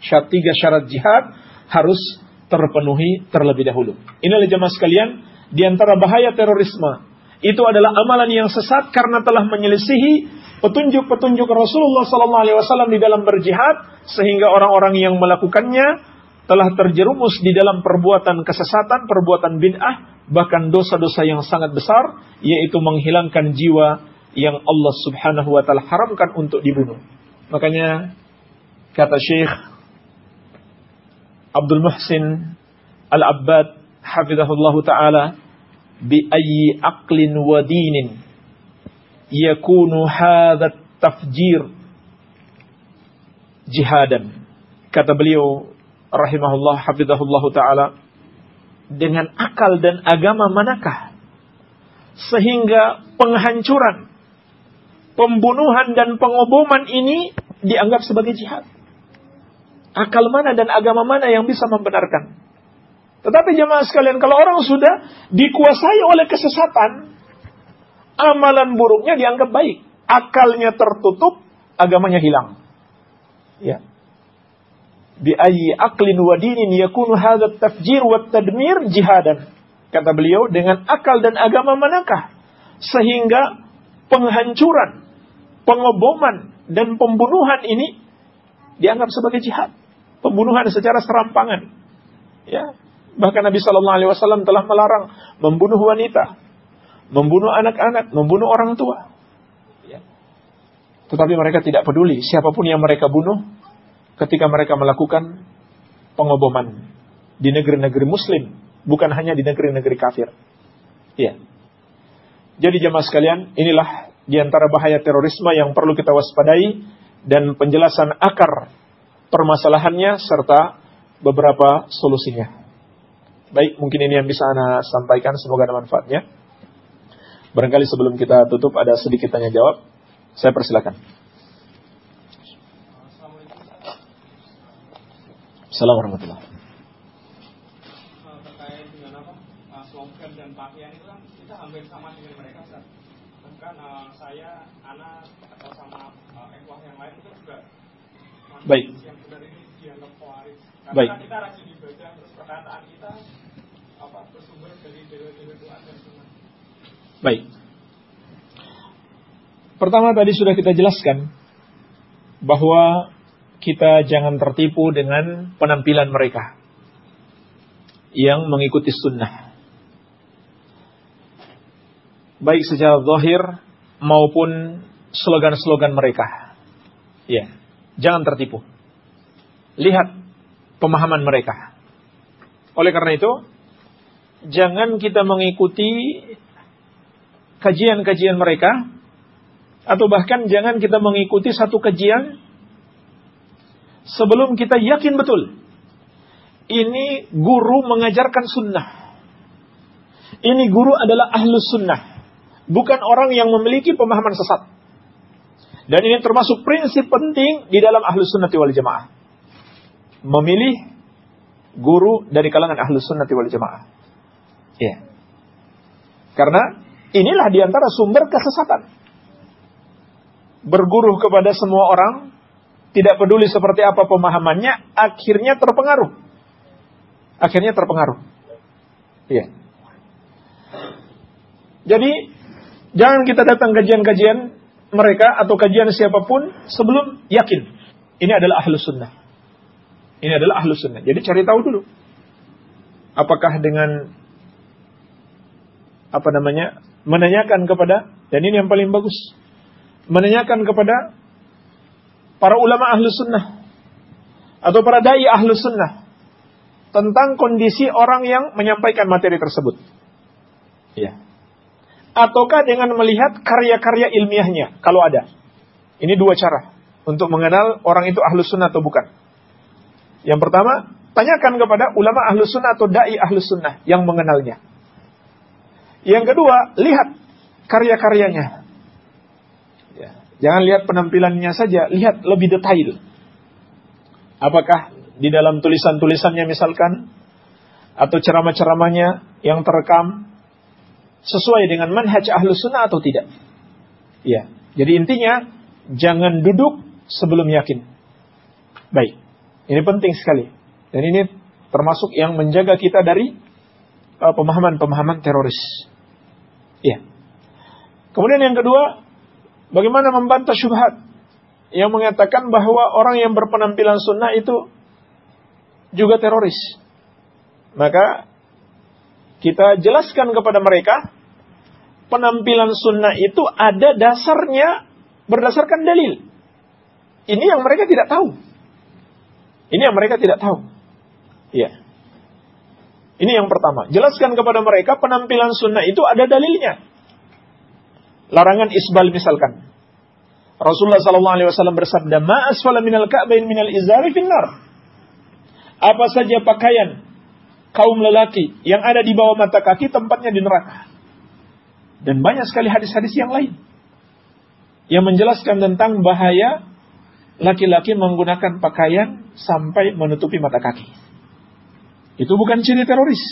Syarat tiga syarat jihad harus terpenuhi terlebih dahulu. Inilah jemaah sekalian, di antara bahaya terorisme. Itu adalah amalan yang sesat karena telah menyelisihi petunjuk-petunjuk Rasulullah SAW di dalam berjihad, sehingga orang-orang yang melakukannya telah terjerumus di dalam perbuatan kesesatan, perbuatan bid'ah, bahkan dosa-dosa yang sangat besar, yaitu menghilangkan jiwa yang Allah Subhanahu wa taala haramkan untuk dibunuh. Makanya kata Syekh Abdul Muhsin Al-Abbad hafizahullah taala bi ayyi aqlin wa dinin yakunu hadha tafjir jihadan kata beliau rahimahullah hafizahullah taala dengan akal dan agama manakah? Sehingga penghancuran pembunuhan dan pengoboman ini dianggap sebagai jihad. Akal mana dan agama mana yang bisa membenarkan? Tetapi jemaah sekalian kalau orang sudah dikuasai oleh kesesatan amalan buruknya dianggap baik. Akalnya tertutup agamanya hilang. Ya bi ayyi aqlin wa dinin yakunu hadha tafjir wa tadmir jihadan. Kata beliau, dengan akal dan agama manakah sehingga penghancuran, pengoboman dan pembunuhan ini dianggap sebagai jihad, pembunuhan secara serampangan. Ya, bahkan Nabi Shallallahu Alaihi Wasallam telah melarang membunuh wanita, membunuh anak-anak, membunuh orang tua. Ya. Tetapi mereka tidak peduli siapa pun yang mereka bunuh, ketika mereka melakukan pengoboman di negeri-negeri muslim, bukan hanya di negeri-negeri kafir. Iya. Jadi jemaah sekalian, inilah di antara bahaya terorisme yang perlu kita waspadai dan penjelasan akar permasalahannya serta beberapa solusinya. Baik, mungkin ini yang bisa Anda sampaikan, semoga ada manfaatnya. Barangkali sebelum kita tutup ada sedikit tanya jawab. Saya persilakan. Assalamualaikum warahmatullahi terkait dengan apa slogan dan pakaian itu kan kita hampir sama dengan mereka Ustaz. Bahkan uh, saya, anak atau sama uh, ekwah yang lain itu juga Baik. yang benar ini dianggap pewaris. Karena Baik. kita rajin ibadah terus perkataan kita apa bersumber dari dewa-dewa Tuhan dan sunnah. Baik. Pertama tadi sudah kita jelaskan bahwa kita jangan tertipu dengan penampilan mereka yang mengikuti sunnah. Baik secara zahir maupun slogan-slogan mereka. Ya, jangan tertipu. Lihat pemahaman mereka. Oleh karena itu, jangan kita mengikuti kajian-kajian mereka atau bahkan jangan kita mengikuti satu kajian sebelum kita yakin betul ini guru mengajarkan sunnah. Ini guru adalah ahlus sunnah. Bukan orang yang memiliki pemahaman sesat. Dan ini termasuk prinsip penting di dalam ahlus sunnati wal jamaah. Memilih guru dari kalangan ahlus sunnati wal jamaah. Ya. Karena inilah di antara sumber kesesatan. Berguru kepada semua orang, tidak peduli seperti apa pemahamannya, akhirnya terpengaruh. Akhirnya terpengaruh. Iya. Jadi, jangan kita datang kajian-kajian mereka atau kajian siapa pun sebelum yakin. Ini adalah ahlu sunnah. Ini adalah ahlu sunnah. Jadi cari tahu dulu. Apakah dengan apa namanya menanyakan kepada dan ini yang paling bagus menanyakan kepada para ulama ahlu sunnah atau para dai ahlu sunnah tentang kondisi orang yang menyampaikan materi tersebut. Ya. Ataukah dengan melihat karya-karya ilmiahnya, kalau ada. Ini dua cara untuk mengenal orang itu ahlu sunnah atau bukan. Yang pertama, tanyakan kepada ulama ahlu sunnah atau dai ahlu sunnah yang mengenalnya. Yang kedua, lihat karya-karyanya. Ya. Jangan lihat penampilannya saja, lihat lebih detail. Apakah di dalam tulisan-tulisannya misalkan atau ceramah-ceramahnya yang terekam sesuai dengan manhaj ahlus sunnah atau tidak. Ya, jadi intinya jangan duduk sebelum yakin. Baik, ini penting sekali. Dan ini termasuk yang menjaga kita dari uh, pemahaman-pemahaman uh, teroris. Ya. Kemudian yang kedua, bagaimana membantah syubhat yang mengatakan bahwa orang yang berpenampilan sunnah itu juga teroris. Maka kita jelaskan kepada mereka penampilan sunnah itu ada dasarnya berdasarkan dalil. Ini yang mereka tidak tahu. Ini yang mereka tidak tahu. Ya. Ini yang pertama. Jelaskan kepada mereka penampilan sunnah itu ada dalilnya. Larangan isbal misalkan. Rasulullah SAW bersabda, "Ma asfala minal ka'bain minal izari finnar." apa saja pakaian kaum lelaki yang ada di bawah mata kaki tempatnya di neraka. Dan banyak sekali hadis-hadis yang lain yang menjelaskan tentang bahaya laki-laki menggunakan pakaian sampai menutupi mata kaki. Itu bukan ciri teroris.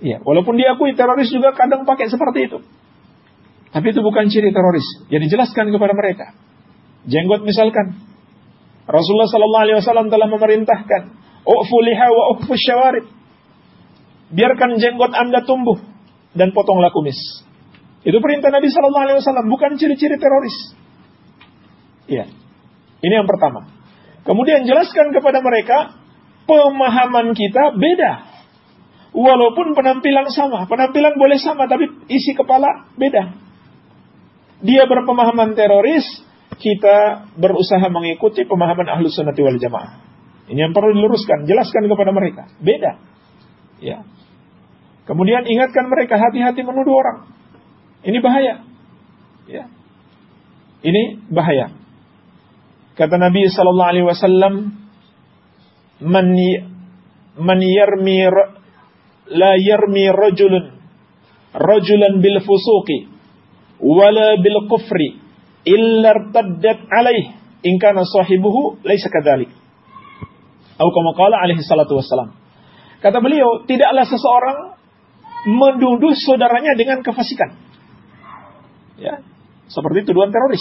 Ya, walaupun diakui teroris juga kadang pakai seperti itu. Tapi itu bukan ciri teroris. Jadi jelaskan kepada mereka. Jenggot misalkan. Rasulullah Sallallahu Alaihi Wasallam telah memerintahkan U'fu liha wa u'fu syawarib. Biarkan jenggot Anda tumbuh dan potonglah kumis. Itu perintah Nabi Shallallahu Alaihi Wasallam, bukan ciri-ciri teroris. Iya, ini yang pertama. Kemudian jelaskan kepada mereka pemahaman kita beda. Walaupun penampilan sama, penampilan boleh sama, tapi isi kepala beda. Dia berpemahaman teroris, kita berusaha mengikuti pemahaman ahlus sunnati wal jamaah. Ini yang perlu diluruskan, jelaskan kepada mereka. Beda. Ya. Kemudian ingatkan mereka hati-hati menuduh orang. Ini bahaya. Ya. Ini bahaya. Kata Nabi sallallahu alaihi wasallam, "Man man yarmi la yarmi rajulun rajulan bil fusuqi wala bil kufri illa irtaddat alaih in sahibuhu kadzalik." Atau alaihi salatu. Kata beliau, tidaklah seseorang menduduh saudaranya dengan kefasikan. Ya, seperti tuduhan teroris.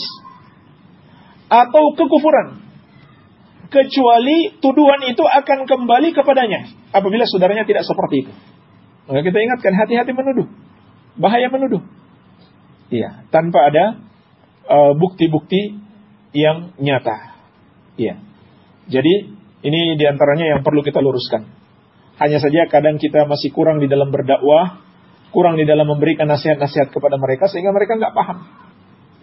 Atau kekufuran. Kecuali tuduhan itu akan kembali kepadanya apabila saudaranya tidak seperti itu. Maka kita ingatkan hati-hati menuduh. Bahaya menuduh. Iya, tanpa ada uh, bukti-bukti uh, yang nyata. Iya. Jadi ini di antaranya yang perlu kita luruskan. Hanya saja kadang kita masih kurang di dalam berdakwah, kurang di dalam memberikan nasihat-nasihat kepada mereka sehingga mereka nggak paham.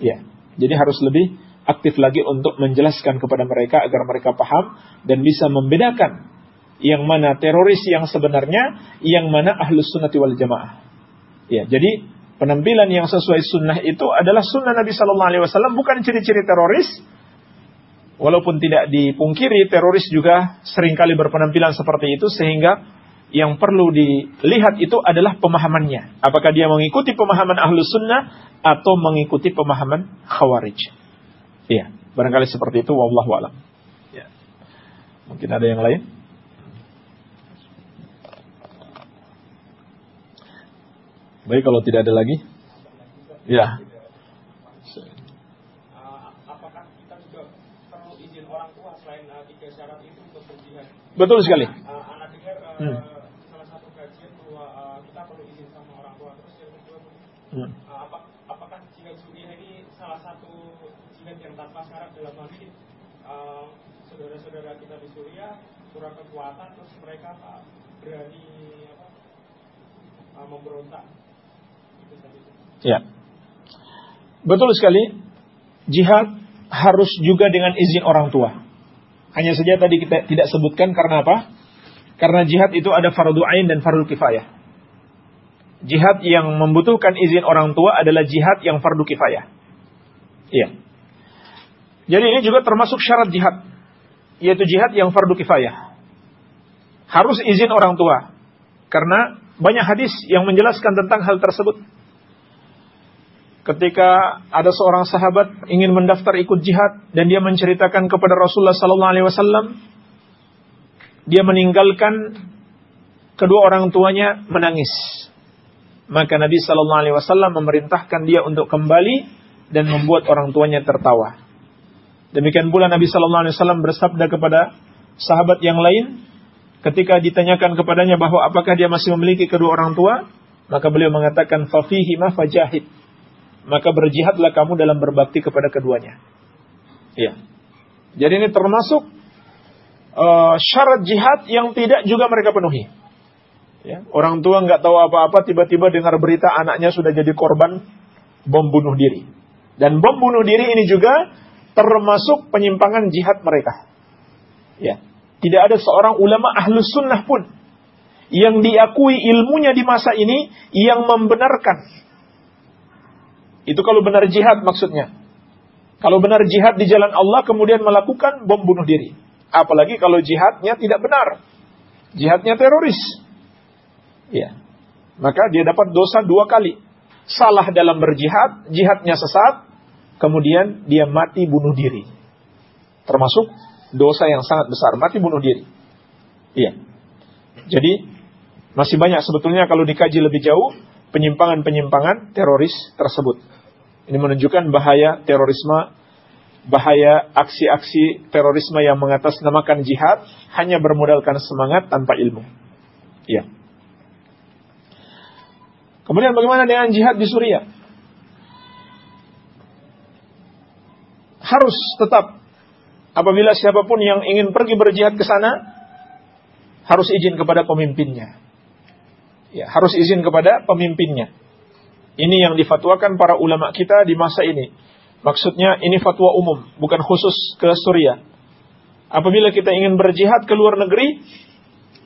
Ya, jadi harus lebih aktif lagi untuk menjelaskan kepada mereka agar mereka paham dan bisa membedakan yang mana teroris yang sebenarnya, yang mana ahlus sunnati wal jamaah. Ya, jadi penampilan yang sesuai sunnah itu adalah sunnah Nabi Shallallahu Alaihi Wasallam bukan ciri-ciri teroris, Walaupun tidak dipungkiri, teroris juga sering kali berpenampilan seperti itu sehingga yang perlu dilihat itu adalah pemahamannya. Apakah dia mengikuti pemahaman ahlu sunnah atau mengikuti pemahaman khawarij. Iya, barangkali seperti itu wallahu alam. Ya. Mungkin ada yang lain? Baik kalau tidak ada lagi. Ya. Uh? Betul sekali. Hmm. salah satu kajian bahwa kita perlu izin sama orang tua. Terus yang kedua, apa, apakah jihad suriah ini salah satu jihad yang tanpa syarat dalam hal ini? saudara-saudara kita di Suriah kurang kekuatan, terus mereka berani apa, uh, memberontak. Ya. Betul sekali. Jihad harus juga dengan izin orang tua. Hanya saja tadi kita tidak sebutkan karena apa? Karena jihad itu ada fardu ain dan fardu kifayah. Jihad yang membutuhkan izin orang tua adalah jihad yang fardu kifayah. Iya. Jadi ini juga termasuk syarat jihad, yaitu jihad yang fardu kifayah. Harus izin orang tua. Karena banyak hadis yang menjelaskan tentang hal tersebut ketika ada seorang sahabat ingin mendaftar ikut jihad dan dia menceritakan kepada Rasulullah sallallahu alaihi wasallam dia meninggalkan kedua orang tuanya menangis. Maka Nabi sallallahu alaihi wasallam memerintahkan dia untuk kembali dan membuat orang tuanya tertawa. Demikian pula Nabi sallallahu alaihi wasallam bersabda kepada sahabat yang lain ketika ditanyakan kepadanya bahwa apakah dia masih memiliki kedua orang tua, maka beliau mengatakan fafihi ma fajahid maka berjihadlah kamu dalam berbakti kepada keduanya. Ya. Jadi ini termasuk uh, syarat jihad yang tidak juga mereka penuhi. Ya. Orang tua nggak tahu apa-apa, tiba-tiba dengar berita anaknya sudah jadi korban bom bunuh diri. Dan bom bunuh diri ini juga termasuk penyimpangan jihad mereka. Ya. Tidak ada seorang ulama ahlus sunnah pun yang diakui ilmunya di masa ini yang membenarkan itu kalau benar jihad maksudnya. Kalau benar jihad di jalan Allah kemudian melakukan bom bunuh diri. Apalagi kalau jihadnya tidak benar. Jihadnya teroris. Ya. Maka dia dapat dosa dua kali. Salah dalam berjihad, jihadnya sesat, kemudian dia mati bunuh diri. Termasuk dosa yang sangat besar, mati bunuh diri. Iya. Jadi masih banyak sebetulnya kalau dikaji lebih jauh penyimpangan-penyimpangan teroris tersebut. Ini menunjukkan bahaya terorisme, bahaya aksi-aksi terorisme yang mengatasnamakan jihad hanya bermodalkan semangat tanpa ilmu. Ya. Kemudian bagaimana dengan jihad di Suriah? Harus tetap apabila siapa pun yang ingin pergi berjihad ke sana harus izin kepada pemimpinnya. Ya, harus izin kepada pemimpinnya. Ini yang difatwakan para ulama kita di masa ini. Maksudnya ini fatwa umum, bukan khusus ke Suriah. Apabila kita ingin berjihad ke luar negeri,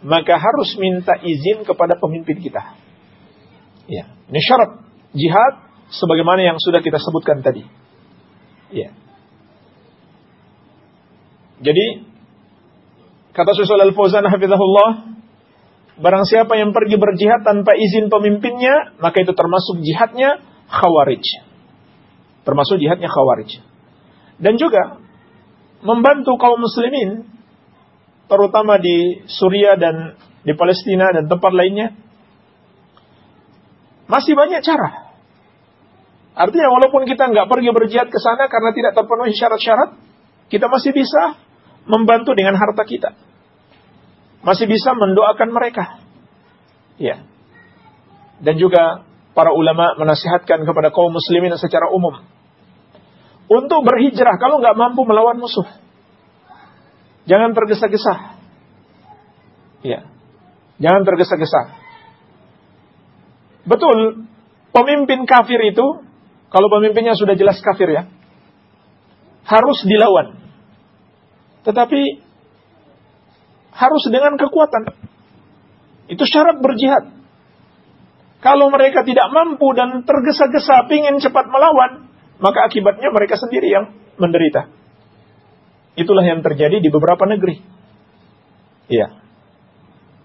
maka harus minta izin kepada pemimpin kita. Ya, ini syarat jihad sebagaimana yang sudah kita sebutkan tadi. Ya. Jadi kata Syaikhul Al-Fauzan hafizahullah, barang siapa yang pergi berjihad tanpa izin pemimpinnya, maka itu termasuk jihadnya khawarij. Termasuk jihadnya khawarij. Dan juga membantu kaum muslimin terutama di Suriah dan di Palestina dan tempat lainnya masih banyak cara. Artinya walaupun kita nggak pergi berjihad ke sana karena tidak terpenuhi syarat-syarat, kita masih bisa membantu dengan harta kita. Masih bisa mendoakan mereka. Ya. Dan juga para ulama menasihatkan kepada kaum muslimin secara umum untuk berhijrah kalau nggak mampu melawan musuh. Jangan tergesa-gesa. Ya. Jangan tergesa-gesa. Betul, pemimpin kafir itu kalau pemimpinnya sudah jelas kafir ya, harus dilawan. Tetapi harus dengan kekuatan. Itu syarat berjihad. Kalau mereka tidak mampu dan tergesa-gesa ingin cepat melawan, maka akibatnya mereka sendiri yang menderita. Itulah yang terjadi di beberapa negeri. Iya.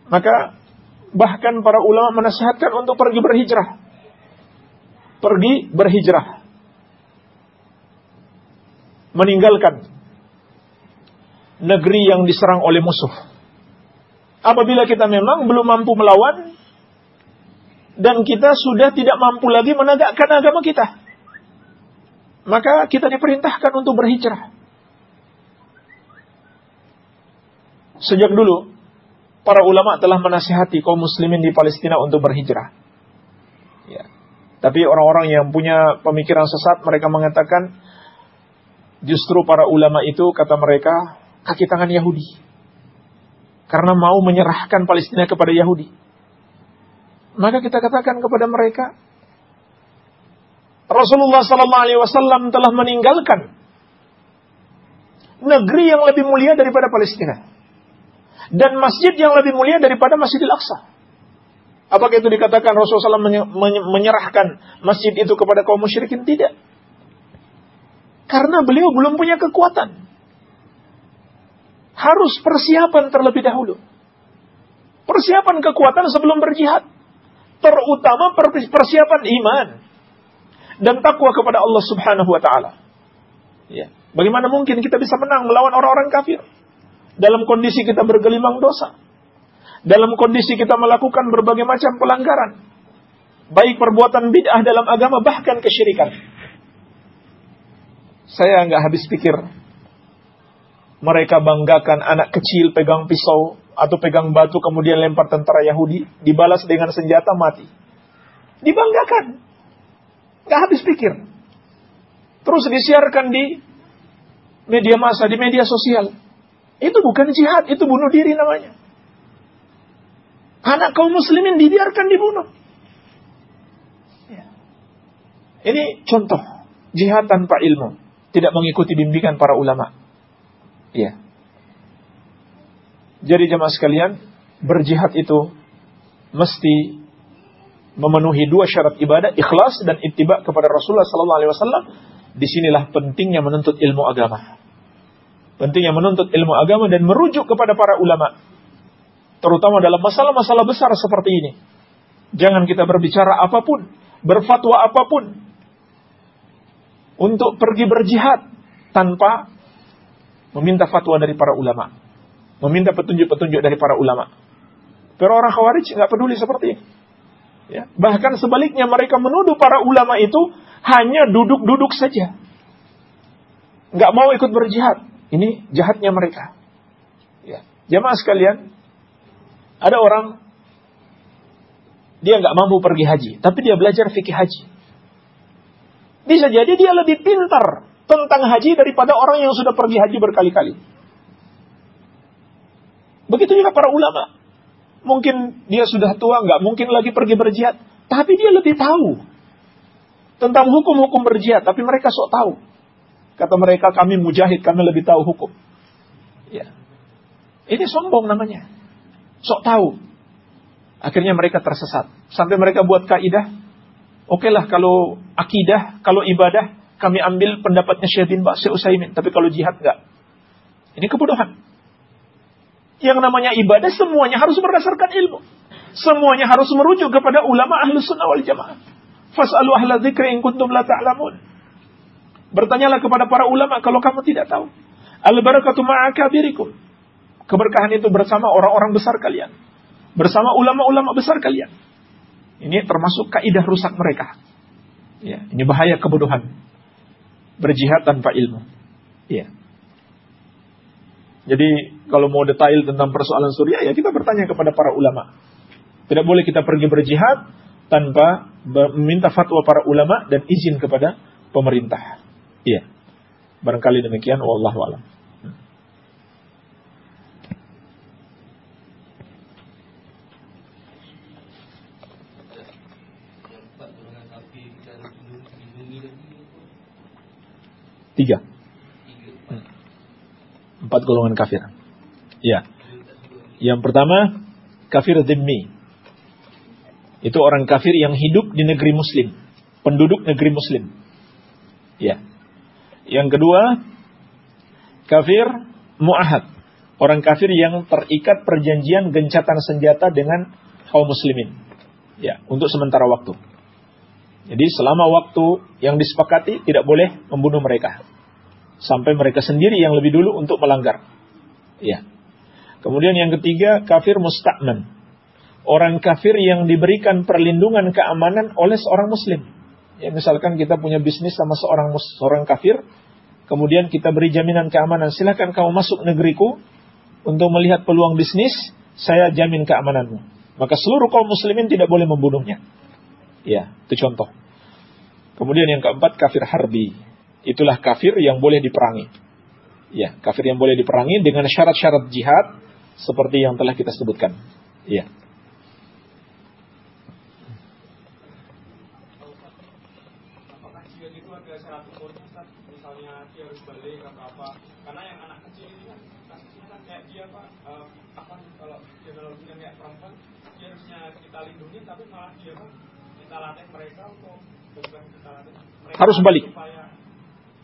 Maka bahkan para ulama menasihatkan untuk pergi berhijrah. Pergi berhijrah. meninggalkan negeri yang diserang oleh musuh. Apabila kita memang belum mampu melawan dan kita sudah tidak mampu lagi menegakkan agama kita, maka kita diperintahkan untuk berhijrah. Sejak dulu, para ulama telah menasihati kaum muslimin di Palestina untuk berhijrah. Ya. Tapi orang-orang yang punya pemikiran sesat, mereka mengatakan justru para ulama itu, kata mereka, kaki tangan Yahudi. Karena mau menyerahkan Palestina kepada Yahudi. Maka kita katakan kepada mereka, Rasulullah Wasallam telah meninggalkan negeri yang lebih mulia daripada Palestina dan masjid yang lebih mulia daripada Masjidil Aqsa. Apakah itu dikatakan Rasulullah SAW menyerahkan masjid itu kepada kaum musyrikin? Tidak. Karena beliau belum punya kekuatan. Harus persiapan terlebih dahulu. Persiapan kekuatan sebelum berjihad. Terutama persiapan iman. Dan takwa kepada Allah subhanahu wa ta'ala. Ya. Bagaimana mungkin kita bisa menang melawan orang-orang kafir? Dalam kondisi kita bergelimang dosa. Dalam kondisi kita melakukan berbagai macam pelanggaran. Baik perbuatan bid'ah dalam agama bahkan kesyirikan. Saya nggak habis pikir. Mereka banggakan anak kecil pegang pisau atau pegang batu kemudian lempar tentara Yahudi dibalas dengan senjata mati. Dibanggakan. Nggak habis pikir. Terus disiarkan di media massa, di media sosial. Itu bukan jihad, itu bunuh diri namanya. Anak kaum muslimin dibiarkan dibunuh. Ya. Ini contoh jihad tanpa ilmu, tidak mengikuti bimbingan para ulama. Ya. Jadi jemaah sekalian, berjihad itu mesti memenuhi dua syarat ibadah, ikhlas dan ittiba kepada Rasulullah sallallahu alaihi wasallam. Di sinilah pentingnya menuntut ilmu agama. Pentingnya menuntut ilmu agama dan merujuk kepada para ulama. Terutama dalam masalah-masalah besar seperti ini. Jangan kita berbicara apa pun, berfatwa apa pun. Untuk pergi berjihad tanpa meminta fatwa dari para ulama. Meminta petunjuk-petunjuk dari para ulama. Pero orang khawarij nggak peduli seperti ini. Ya. Bahkan sebaliknya mereka menuduh para ulama itu hanya duduk-duduk saja. Nggak mau ikut berjihad. Ini jahatnya mereka. Ya. Jamaah sekalian, ada orang dia nggak mampu pergi haji, tapi dia belajar fikih haji. Bisa jadi dia lebih pintar tentang haji daripada orang yang sudah pergi haji berkali-kali. Begitu juga para ulama. Mungkin dia sudah tua, nggak mungkin lagi pergi berjihad, tapi dia lebih tahu tentang hukum-hukum berjihad, tapi mereka sok tahu. Kata mereka kami mujahid, kami lebih tahu hukum. Ya. Ini sombong namanya. Sok tahu. Akhirnya mereka tersesat. Sampai mereka buat kaidah. Oke lah kalau akidah, kalau ibadah, kami ambil pendapatnya Syekh bin Ba'asyir Usaimin. Tapi kalau jihad enggak. Ini kebodohan. Yang namanya ibadah semuanya harus berdasarkan ilmu. Semuanya harus merujuk kepada ulama ahlu sunnah wal jamaah. Fas'alu ahla dzikri in kuntum la ta'lamun. Bertanyalah kepada para ulama kalau kamu tidak tahu. Al-barakatu ma'akabirikum. Keberkahan itu bersama orang-orang besar kalian. Bersama ulama-ulama besar kalian. Ini termasuk kaidah rusak mereka. Ya, ini bahaya kebodohan. Berjihad tanpa ilmu. Ya. Jadi kalau mau detail tentang persoalan Suriah ya kita bertanya kepada para ulama. Tidak boleh kita pergi berjihad tanpa meminta fatwa para ulama dan izin kepada pemerintah. Iya. Barangkali demikian wallahu alam. Tiga. Empat golongan kafir. Ya. Yang pertama, kafir dhimmi. Itu orang kafir yang hidup di negeri muslim. Penduduk negeri muslim. Ya. Yang kedua, kafir mu'ahad. Orang kafir yang terikat perjanjian gencatan senjata dengan kaum muslimin. Ya, untuk sementara waktu. Jadi selama waktu yang disepakati tidak boleh membunuh mereka. Sampai mereka sendiri yang lebih dulu untuk melanggar. Ya. Kemudian yang ketiga, kafir musta'man. Orang kafir yang diberikan perlindungan keamanan oleh seorang muslim. Ya, misalkan kita punya bisnis sama seorang seorang kafir, kemudian kita beri jaminan keamanan. Silahkan kamu masuk negeriku untuk melihat peluang bisnis, saya jamin keamananmu. Maka seluruh kaum muslimin tidak boleh membunuhnya. Ya, itu contoh. Kemudian yang keempat, kafir harbi. Itulah kafir yang boleh diperangi. Ya, kafir yang boleh diperangi dengan syarat-syarat jihad seperti yang telah kita sebutkan. Iya. Apakah jihad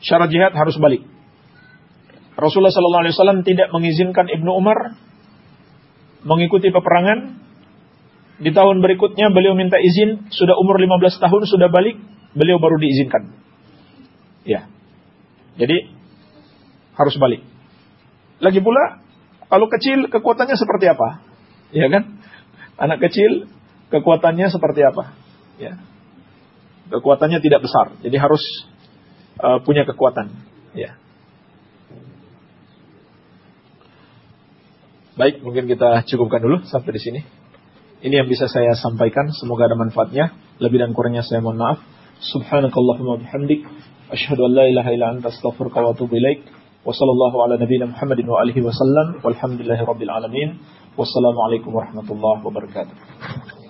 Syarat jihad harus balik. Rasulullah Sallallahu Alaihi Wasallam tidak mengizinkan Ibnu Umar mengikuti peperangan. Di tahun berikutnya beliau minta izin, sudah umur 15 tahun, sudah balik, beliau baru diizinkan. Ya. Jadi harus balik. Lagi pula kalau kecil kekuatannya seperti apa? Ya kan? Anak kecil kekuatannya seperti apa? Ya. Kekuatannya tidak besar, jadi harus uh, punya kekuatan. Ya. Baik, mungkin kita cukupkan dulu sampai di sini. Ini yang bisa saya sampaikan. Semoga ada manfaatnya. Lebih dan kurangnya saya mohon maaf. Subhanakallahumma bihamdik. Ashhadu an la ilaha illa anta wa atubu ilaik. Wa sallallahu ala nabiyyina Muhammadin wa alihi wa sallam. Walhamdulillahi rabbil alamin. Wassalamualaikum warahmatullahi wabarakatuh.